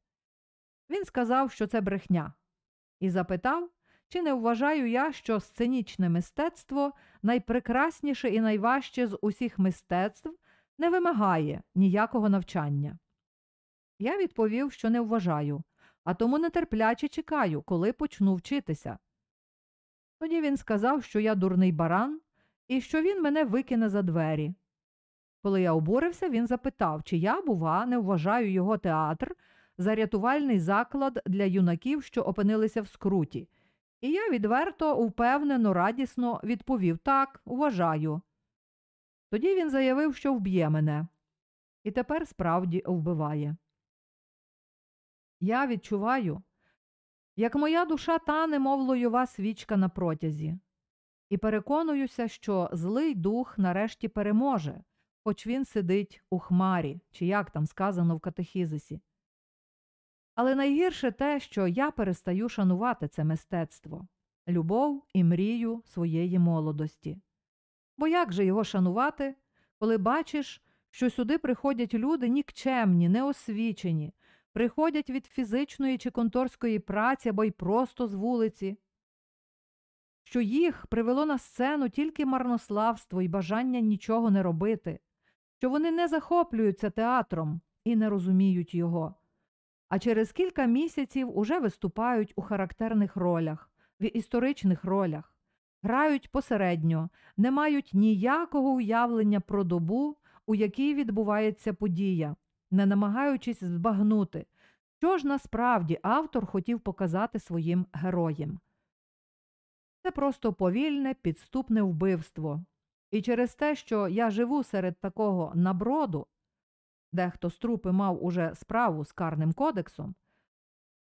Він сказав, що це брехня, і запитав, чи не вважаю я, що сценічне мистецтво найпрекрасніше і найважче з усіх мистецтв не вимагає ніякого навчання. Я відповів, що не вважаю, а тому нетерпляче чекаю, коли почну вчитися. Тоді він сказав, що я дурний баран і що він мене викине за двері. Коли я обурився, він запитав, чи я, бува, не вважаю його театр за рятувальний заклад для юнаків, що опинилися в скруті. І я відверто, упевнено, радісно відповів так, вважаю. Тоді він заявив, що вб'є мене, і тепер справді вбиває. Я відчуваю, як моя душа тане, мов лойова свічка на протязі, і переконуюся, що злий дух нарешті переможе, хоч він сидить у хмарі, чи як там сказано в катехізисі. Але найгірше те, що я перестаю шанувати це мистецтво, любов і мрію своєї молодості. Бо як же його шанувати, коли бачиш, що сюди приходять люди нікчемні, неосвічені, приходять від фізичної чи конторської праці або й просто з вулиці? що їх привело на сцену тільки марнославство і бажання нічого не робити, що вони не захоплюються театром і не розуміють його, а через кілька місяців уже виступають у характерних ролях, в історичних ролях, грають посередньо, не мають ніякого уявлення про добу, у якій відбувається подія, не намагаючись збагнути, що ж насправді автор хотів показати своїм героям. Це просто повільне, підступне вбивство. І через те, що я живу серед такого наброду, дехто з трупи мав уже справу з карним кодексом,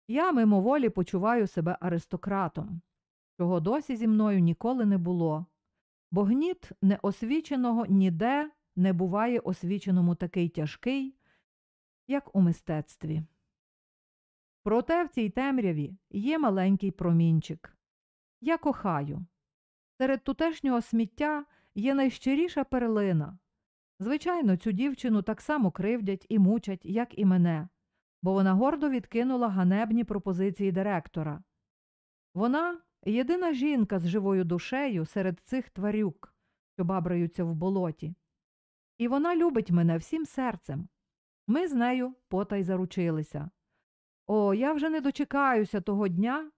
я мимоволі почуваю себе аристократом, чого досі зі мною ніколи не було, бо гніт неосвіченого ніде не буває освіченому такий тяжкий, як у мистецтві. Проте в цій темряві є маленький промінчик. Я кохаю. Серед тутешнього сміття є найщиріша перлина. Звичайно, цю дівчину так само кривдять і мучать, як і мене, бо вона гордо відкинула ганебні пропозиції директора. Вона єдина жінка з живою душею серед цих тварюк, що бабраються в болоті. І вона любить мене всім серцем. Ми з нею потай заручилися. О, я вже не дочекаюся того дня,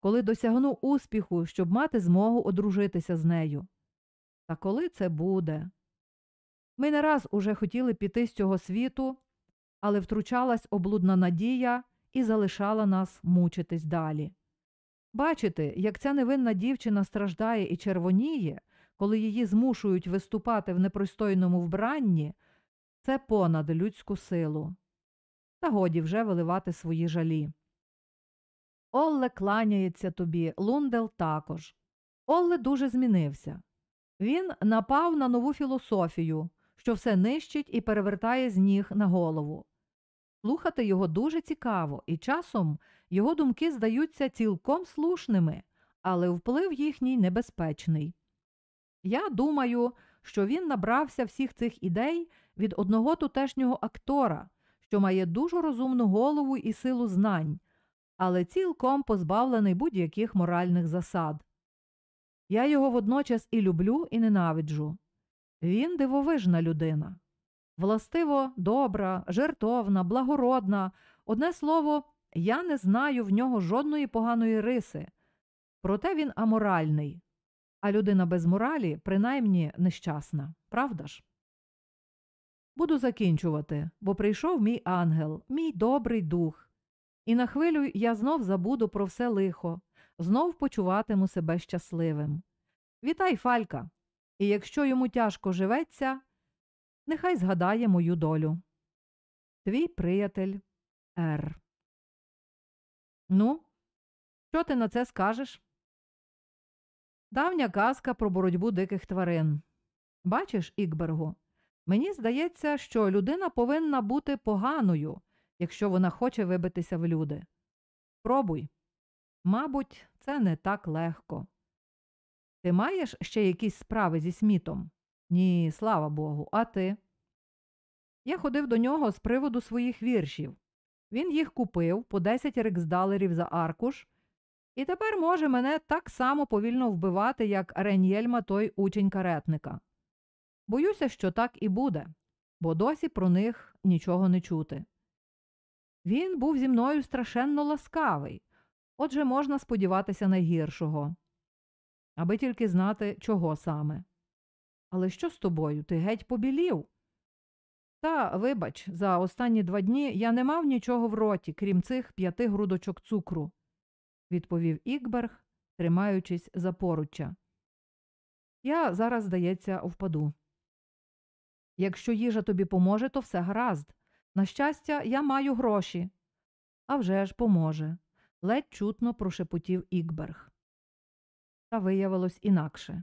коли досягну успіху, щоб мати змогу одружитися з нею. Та коли це буде? Ми не раз уже хотіли піти з цього світу, але втручалась облудна надія і залишала нас мучитись далі. Бачити, як ця невинна дівчина страждає і червоніє, коли її змушують виступати в непристойному вбранні, це понад людську силу. Та годі вже виливати свої жалі. Олле кланяється тобі, Лундел також. Олле дуже змінився. Він напав на нову філософію, що все нищить і перевертає з ніг на голову. Слухати його дуже цікаво, і часом його думки здаються цілком слушними, але вплив їхній небезпечний. Я думаю, що він набрався всіх цих ідей від одного тутешнього актора, що має дуже розумну голову і силу знань, але цілком позбавлений будь-яких моральних засад. Я його водночас і люблю, і ненавиджу. Він дивовижна людина. Властиво, добра, жертовна, благородна. Одне слово, я не знаю в нього жодної поганої риси. Проте він аморальний, а людина без моралі, принаймні, нещасна. Правда ж? Буду закінчувати, бо прийшов мій ангел, мій добрий дух. І на хвилю я знов забуду про все лихо, знов почуватиму себе щасливим. Вітай, Фалька! І якщо йому тяжко живеться, нехай згадає мою долю. Твій приятель Р. Ну, що ти на це скажеш? Давня казка про боротьбу диких тварин. Бачиш, Ікбергу, мені здається, що людина повинна бути поганою, якщо вона хоче вибитися в люди. Пробуй. Мабуть, це не так легко. Ти маєш ще якісь справи зі смітом? Ні, слава Богу, а ти? Я ходив до нього з приводу своїх віршів. Він їх купив по 10 рексдалерів за аркуш, і тепер може мене так само повільно вбивати, як Реньєльма той учень каретника. Боюся, що так і буде, бо досі про них нічого не чути. Він був зі мною страшенно ласкавий, отже можна сподіватися найгіршого, аби тільки знати, чого саме. Але що з тобою? Ти геть побілів? Та, вибач, за останні два дні я не мав нічого в роті, крім цих п'яти грудочок цукру, відповів Ікберг, тримаючись за поруччя. Я зараз, здається, впаду. Якщо їжа тобі поможе, то все гаразд. На щастя, я маю гроші. «А вже ж поможе, ледь чутно прошепотів Ікберг. Та виявилось інакше.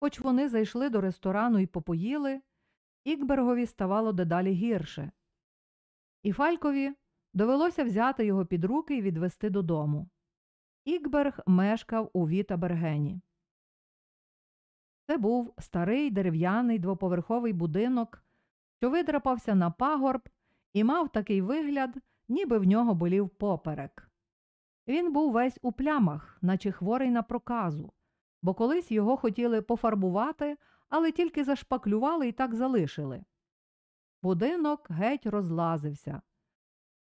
Хоч вони зайшли до ресторану і попоїли, Ікбергові ставало дедалі гірше. І Фалькові довелося взяти його під руки і відвести додому. Ікберг мешкав у Віта Бергені. Це був старий дерев'яний двоповерховий будинок, що видрапався на пагорб і мав такий вигляд, ніби в нього болів поперек. Він був весь у плямах, наче хворий на проказу, бо колись його хотіли пофарбувати, але тільки зашпаклювали і так залишили. Будинок геть розлазився.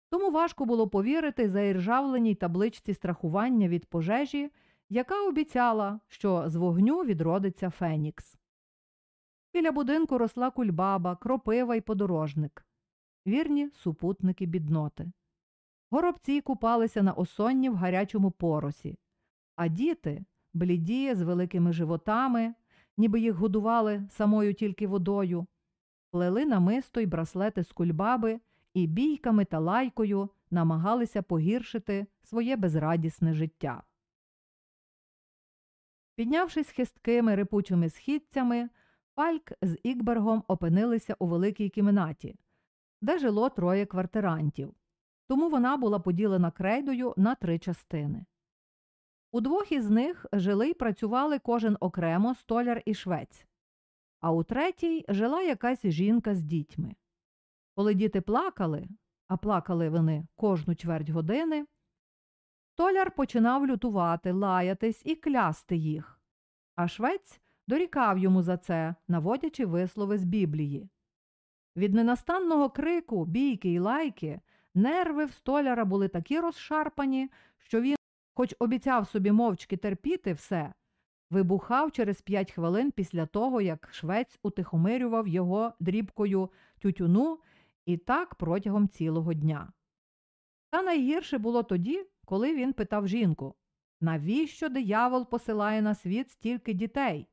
Тому важко було повірити заіржавленій табличці страхування від пожежі, яка обіцяла, що з вогню відродиться Фенікс. Біля будинку росла кульбаба, кропива й подорожник, вірні супутники бідноти. Горобці купалися на осонні в гарячому поросі, а діти, бліді з великими животами, ніби їх годували самою тільки водою, плели намисто й браслети з кульбаби і бійками та лайкою намагалися погіршити своє безрадісне життя. Піднявшись хисткими рипучими східцями, Фальк з Ікбергом опинилися у великій кімнаті, де жило троє квартирантів, тому вона була поділена крейдою на три частини. У двох із них жили й працювали кожен окремо столяр і швець, а у третій жила якась жінка з дітьми. Коли діти плакали, а плакали вони кожну чверть години, столяр починав лютувати, лаятись і клясти їх, а швець дорікав йому за це, наводячи вислови з Біблії. Від ненастанного крику, бійки й лайки нерви в столяра були такі розшарпані, що він, хоч обіцяв собі мовчки терпіти все, вибухав через п'ять хвилин після того, як швець утихомирював його дрібкою тютюну і так протягом цілого дня. Та найгірше було тоді, коли він питав жінку навіщо диявол посилає на світ стільки дітей?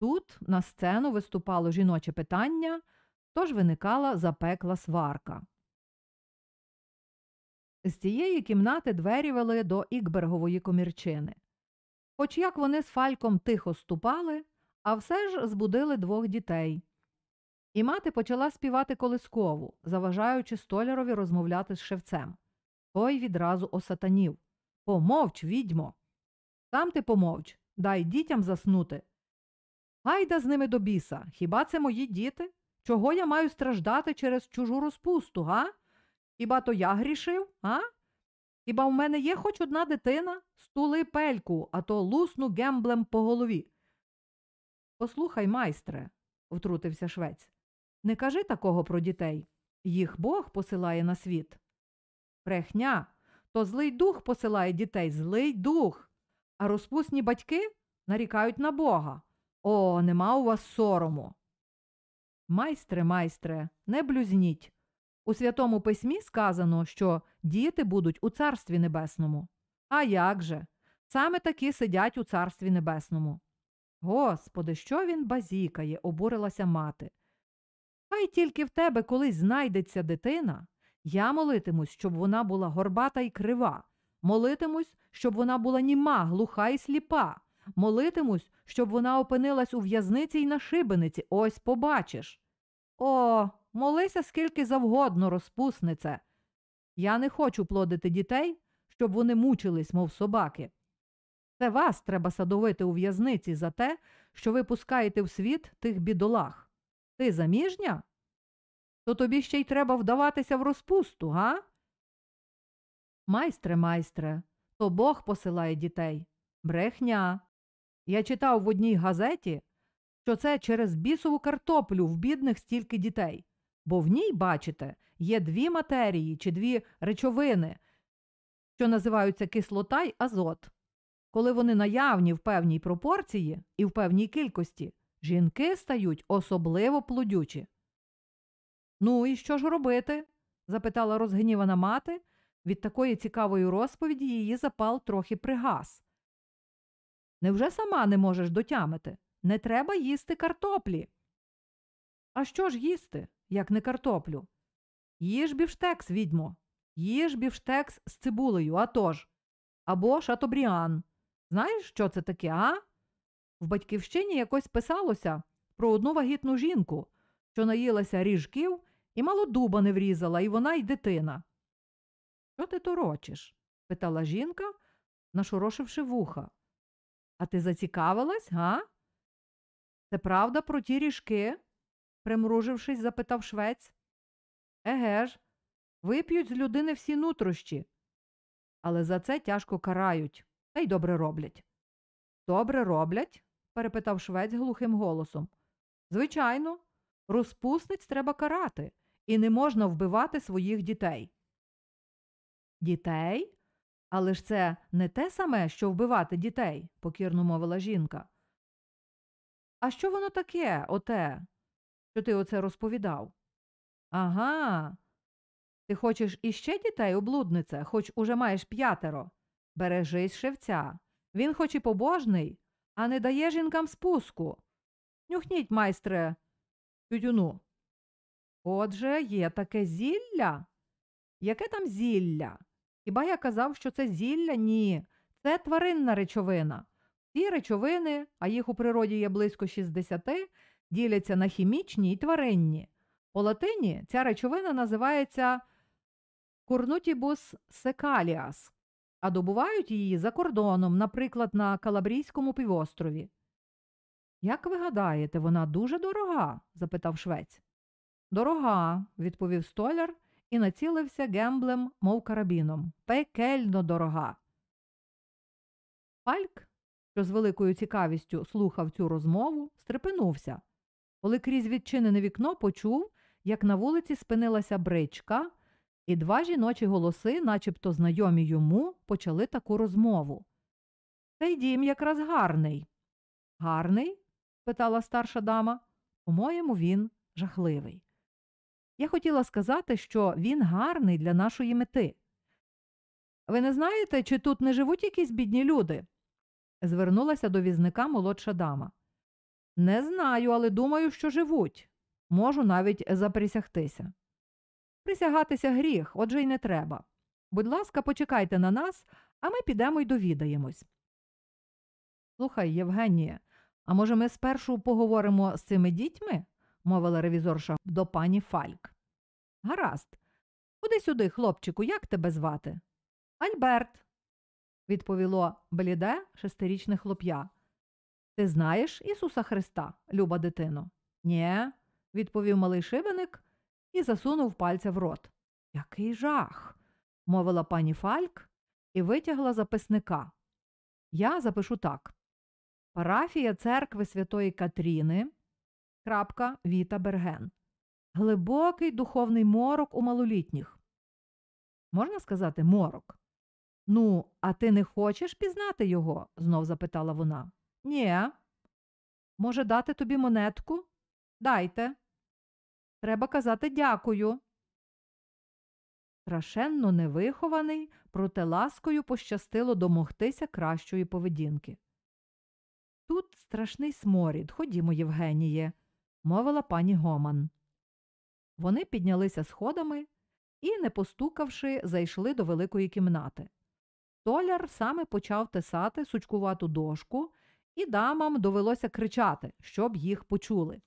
Тут на сцену виступало жіноче питання, тож виникала запекла сварка. З цієї кімнати двері вели до Ікбергової комірчини. Хоч як вони з Фальком тихо ступали, а все ж збудили двох дітей. І мати почала співати колискову, заважаючи столярові розмовляти з шевцем. Той відразу осатанів Помовч, відьмо. Сам ти помовч, дай дітям заснути. Гайда з ними до біса. Хіба це мої діти? Чого я маю страждати через чужу розпусту, га? Хіба то я грішив, а? Хіба в мене є хоч одна дитина? Стули пельку, а то лусну гемблем по голові. Послухай, майстре, втрутився швець. Не кажи такого про дітей. Їх Бог посилає на світ. Брехня, то злий дух посилає дітей, злий дух. А розпусні батьки нарікають на Бога. О, нема у вас сорому. Майстре, майстре, не блюзніть. У Святому Письмі сказано, що діти будуть у Царстві Небесному. А як же? Саме такі сидять у Царстві Небесному. Господи, що він базікає, обурилася мати. Хай тільки в тебе колись знайдеться дитина, я молитимусь, щоб вона була горбата й крива, молитимусь, щоб вона була німа, глуха й сліпа, молитимусь, щоб вона опинилась у в'язниці й на шибениці, ось побачиш. О, молися скільки завгодно, розпуснице. Я не хочу плодити дітей, щоб вони мучились, мов собаки. Це вас треба садовити у в'язниці за те, що ви пускаєте в світ тих бідолах. Ти заміжня? То тобі ще й треба вдаватися в розпусту, га? Майстре, майстре, то Бог посилає дітей. Брехня. Я читав в одній газеті, що це через бісову картоплю в бідних стільки дітей, бо в ній, бачите, є дві матерії чи дві речовини, що називаються кислота й азот. Коли вони наявні в певній пропорції і в певній кількості, жінки стають особливо плодючі. Ну, і що ж робити? запитала розгнівана мати. Від такої цікавої розповіді її запал трохи пригас. Невже сама не можеш дотямити? Не треба їсти картоплі. А що ж їсти, як не картоплю? Їж бівштекс, відьмо, їж бівштекс з цибулею, а тож. Або шатобріан. Знаєш, що це таке, а? В батьківщині якось писалося про одну вагітну жінку, що наїлася ріжків і мало дуба не врізала, і вона й дитина. Що ти торочиш? питала жінка, нашорошивши вуха. А ти зацікавилась, га? Це правда про ті ріжки? Примружившись, запитав швець. Еге ж, вип'ють з людини всі нутрощі. але за це тяжко карають, та й добре роблять. Добре роблять? перепитав швець глухим голосом. Звичайно, розпусниць треба карати, і не можна вбивати своїх дітей. Дітей? Але ж це не те саме, що вбивати дітей, покірно мовила жінка. А що воно таке, оте, що ти оце розповідав? Ага. Ти хочеш іще дітей, облудниця, хоч уже маєш п'ятеро. Бережись шевця. Він хоч і побожний, а не дає жінкам спуску. Нюхніть, майстре, тютюну. Отже, є таке зілля? Яке там зілля? Хіба я казав, що це зілля? Ні. Це тваринна речовина. Ці речовини, а їх у природі є близько 60, діляться на хімічні і тваринні. По латині ця речовина називається курнутібус секаліас, а добувають її за кордоном, наприклад, на Калабрійському півострові. Як ви гадаєте, вона дуже дорога? запитав швець. Дорога, відповів столяр і націлився гемблем, мов карабіном. Пекельно дорога. Фальк, що з великою цікавістю слухав цю розмову, стрепенувся, коли крізь відчинене вікно почув, як на вулиці спинилася бричка, і два жіночі голоси, начебто знайомі йому, почали таку розмову. Цей дім якраз гарний. Гарний? питала старша дама. По-моєму, він жахливий. Я хотіла сказати, що він гарний для нашої мети. Ви не знаєте, чи тут не живуть якісь бідні люди? звернулася до візника молодша дама. Не знаю, але думаю, що живуть. Можу навіть заприсягтися. Присягатися гріх, отже й не треба. Будь ласка, почекайте на нас, а ми підемо й довідаємось. Слухай, Євгенія, а може, ми спершу поговоримо з цими дітьми? мовила ревізорша до пані Фальк. Гаразд. Куди сюди, хлопчику, як тебе звати? Альберт, відповіло бліде шестирічне хлоп'я. Ти знаєш Ісуса Христа, люба дитино? Нє, відповів малий шибеник і засунув пальця в рот. Який жах, мовила пані Фальк і витягла записника. Я запишу так. Парафія церкви Святої Катріни. Крапка Віта Берген. Глибокий духовний морок у малолітніх. Можна сказати морок? Ну, а ти не хочеш пізнати його? знов запитала вона. Ні. Може, дати тобі монетку? Дайте. Треба казати дякую. Страшенно невихований, проте ласкою пощастило домогтися кращої поведінки. Тут страшний сморід, ходімо, Євгеніє, мовила пані Гоман. Вони піднялися сходами і, не постукавши, зайшли до великої кімнати. Толяр саме почав тесати сучкувату дошку, і дамам довелося кричати, щоб їх почули.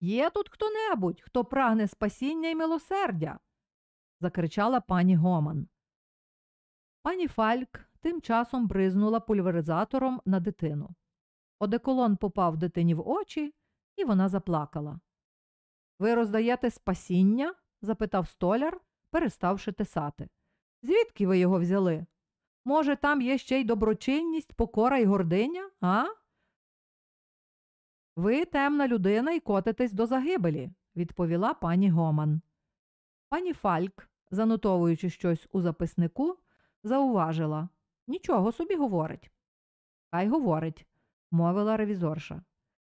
Є тут хто небудь, хто прагне спасіння і милосердя. закричала пані Гоман. Пані Фальк тим часом бризнула пульверизатором на дитину. Одеколон попав дитині в очі, і вона заплакала. Ви роздаєте спасіння? запитав столяр, переставши тесати. Звідки ви його взяли? Може, там є ще й доброчинність, покора і гординя, а? Ви темна людина і котитесь до загибелі, відповіла пані Гоман. Пані Фальк, занотовуючи щось у записнику, зауважила нічого собі говорить. Хай говорить, мовила ревізорша.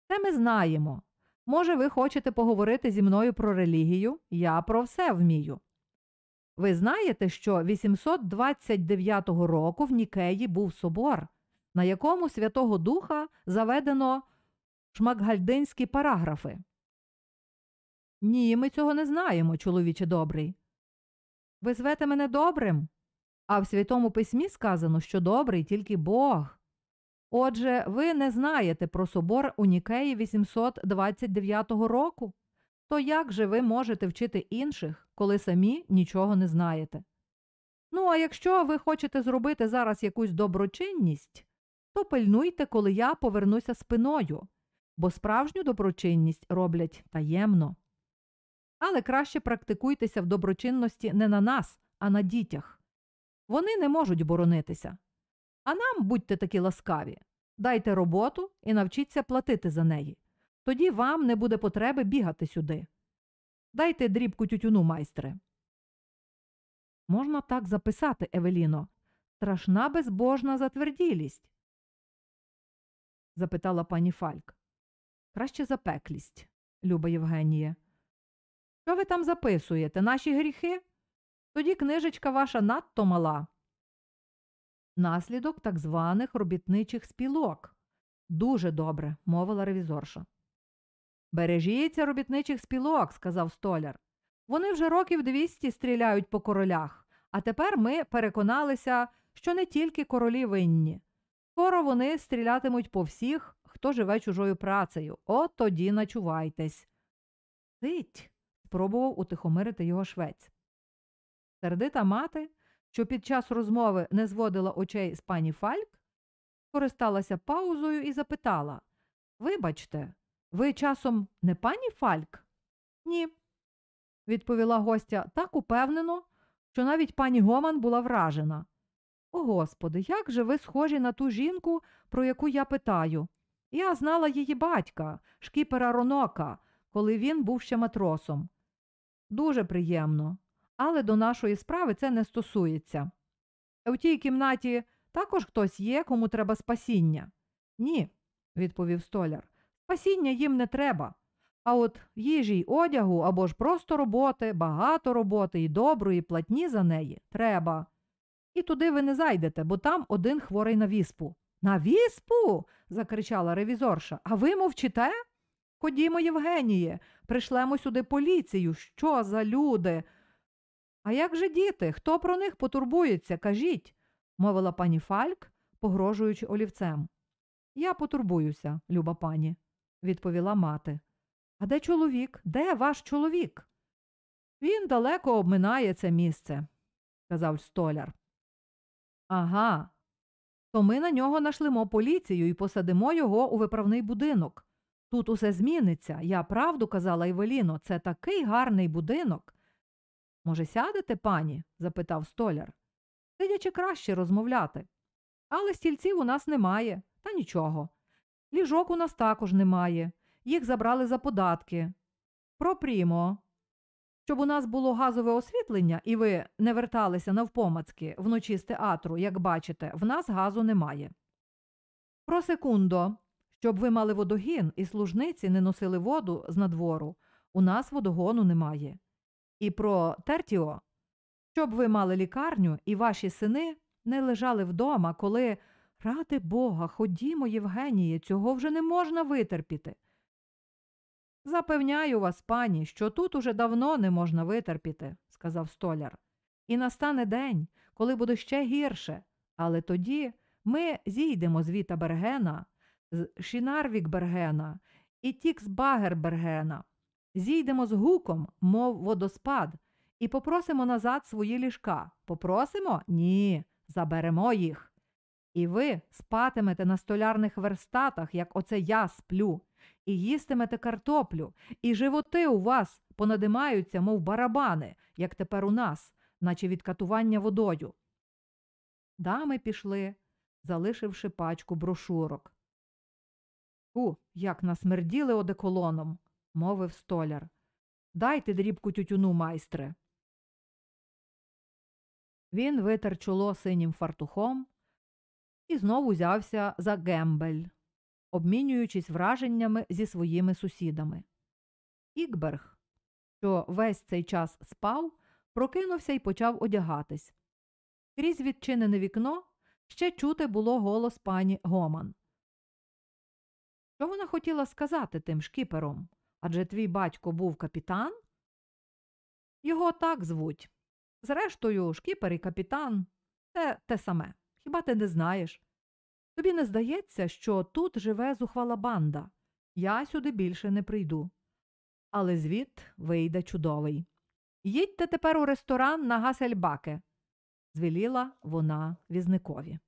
Це ми знаємо. Може, ви хочете поговорити зі мною про релігію? Я про все вмію. Ви знаєте, що 829 року в Нікеї був собор, на якому Святого Духа заведено шмакгальдинські параграфи? Ні, ми цього не знаємо, чоловіче добрий. Ви звете мене добрим? А в Святому Письмі сказано, що добрий тільки Бог. Отже, ви не знаєте про собор у Нікеї 829 року? То як же ви можете вчити інших, коли самі нічого не знаєте? Ну, а якщо ви хочете зробити зараз якусь доброчинність, то пильнуйте, коли я повернуся спиною, бо справжню доброчинність роблять таємно. Але краще практикуйтеся в доброчинності не на нас, а на дітях. Вони не можуть боронитися. А нам будьте такі ласкаві. Дайте роботу і навчіться платити за неї. Тоді вам не буде потреби бігати сюди. Дайте дрібку тютюну, майстре. Можна так записати, Евеліно. Страшна безбожна затверділість. запитала пані Фальк. Краще запеклість, люба Євгенія. Що ви там записуєте? Наші гріхи? Тоді книжечка ваша надто мала. Наслідок так званих робітничих спілок. Дуже добре, мовила ревізорша. Бережіться робітничих спілок, сказав столяр. Вони вже років двісті стріляють по королях, а тепер ми переконалися, що не тільки королі винні. Скоро вони стрілятимуть по всіх, хто живе чужою працею. От тоді начувайтесь. Сить, спробував утихомирити його швець. Сердита мати, що під час розмови не зводила очей з пані Фальк, скористалася паузою і запитала Вибачте, ви часом не пані Фальк? Ні, відповіла гостя так упевнено, що навіть пані Гоман була вражена. О Господи, як же ви схожі на ту жінку, про яку я питаю? Я знала її батька, шкіпера Ронока, коли він був ще матросом. Дуже приємно, але до нашої справи це не стосується. У тій кімнаті також хтось є, кому треба спасіння? Ні, відповів столяр. Спасіння їм не треба. А от їжі й одягу або ж просто роботи, багато роботи і доброї платні за неї треба. І туди ви не зайдете, бо там один хворий на віспу. На віспу. закричала ревізорша. А ви мовчите? Ходімо, Євгеніє, пришлемо сюди поліцію. Що за люди? А як же діти? Хто про них потурбується? Кажіть, мовила пані Фальк, погрожуючи олівцем. Я потурбуюся, люба пані, відповіла мати. А де чоловік? Де ваш чоловік? Він далеко обминає це місце, сказав столяр. Ага. То ми на нього нашлемо поліцію і посадимо його у виправний будинок. Тут усе зміниться. Я правду казала Івеліно, це такий гарний будинок. Може, сядете, пані? запитав столяр. Сидячи краще розмовляти. Але стільців у нас немає, та нічого. Ліжок у нас також немає. Їх забрали за податки. Пропрімо. Щоб у нас було газове освітлення, і ви не верталися навпомацки вночі з театру, як бачите, в нас газу немає. Про секундо, щоб ви мали водогін і служниці не носили воду з надвору, у нас водогону немає. І про тертіо, щоб ви мали лікарню і ваші сини не лежали вдома, коли, ради Бога, ходімо, Євгеніє, цього вже не можна витерпіти. Запевняю вас, пані, що тут уже давно не можна витерпіти, сказав столяр. І настане день, коли буде ще гірше, але тоді ми зійдемо з Віта Бергена, з Шінарвік-Бергена і Тіксбагер-Бергена, зійдемо з гуком, мов водоспад, і попросимо назад свої ліжка. Попросимо? Ні, заберемо їх. І ви спатимете на столярних верстатах, як оце я сплю і їстимете картоплю, і животи у вас понадимаються, мов барабани, як тепер у нас, наче від катування водою. Дами пішли, залишивши пачку брошурок. У, як насмерділи одеколоном, мовив столяр. Дайте дрібку тютюну, майстре. Він витер чоло синім фартухом і знову взявся за гембель обмінюючись враженнями зі своїми сусідами. Ікберг, що весь цей час спав, прокинувся і почав одягатись. Крізь відчинене вікно ще чути було голос пані Гоман. Що вона хотіла сказати тим шкіпером? Адже твій батько був капітан? Його так звуть. Зрештою, шкіпер і капітан це те саме. Хіба ти не знаєш? Тобі не здається, що тут живе зухвала банда. Я сюди більше не прийду. Але звіт вийде чудовий. Їдьте тепер у ресторан на Гасельбаке, звеліла вона візникові.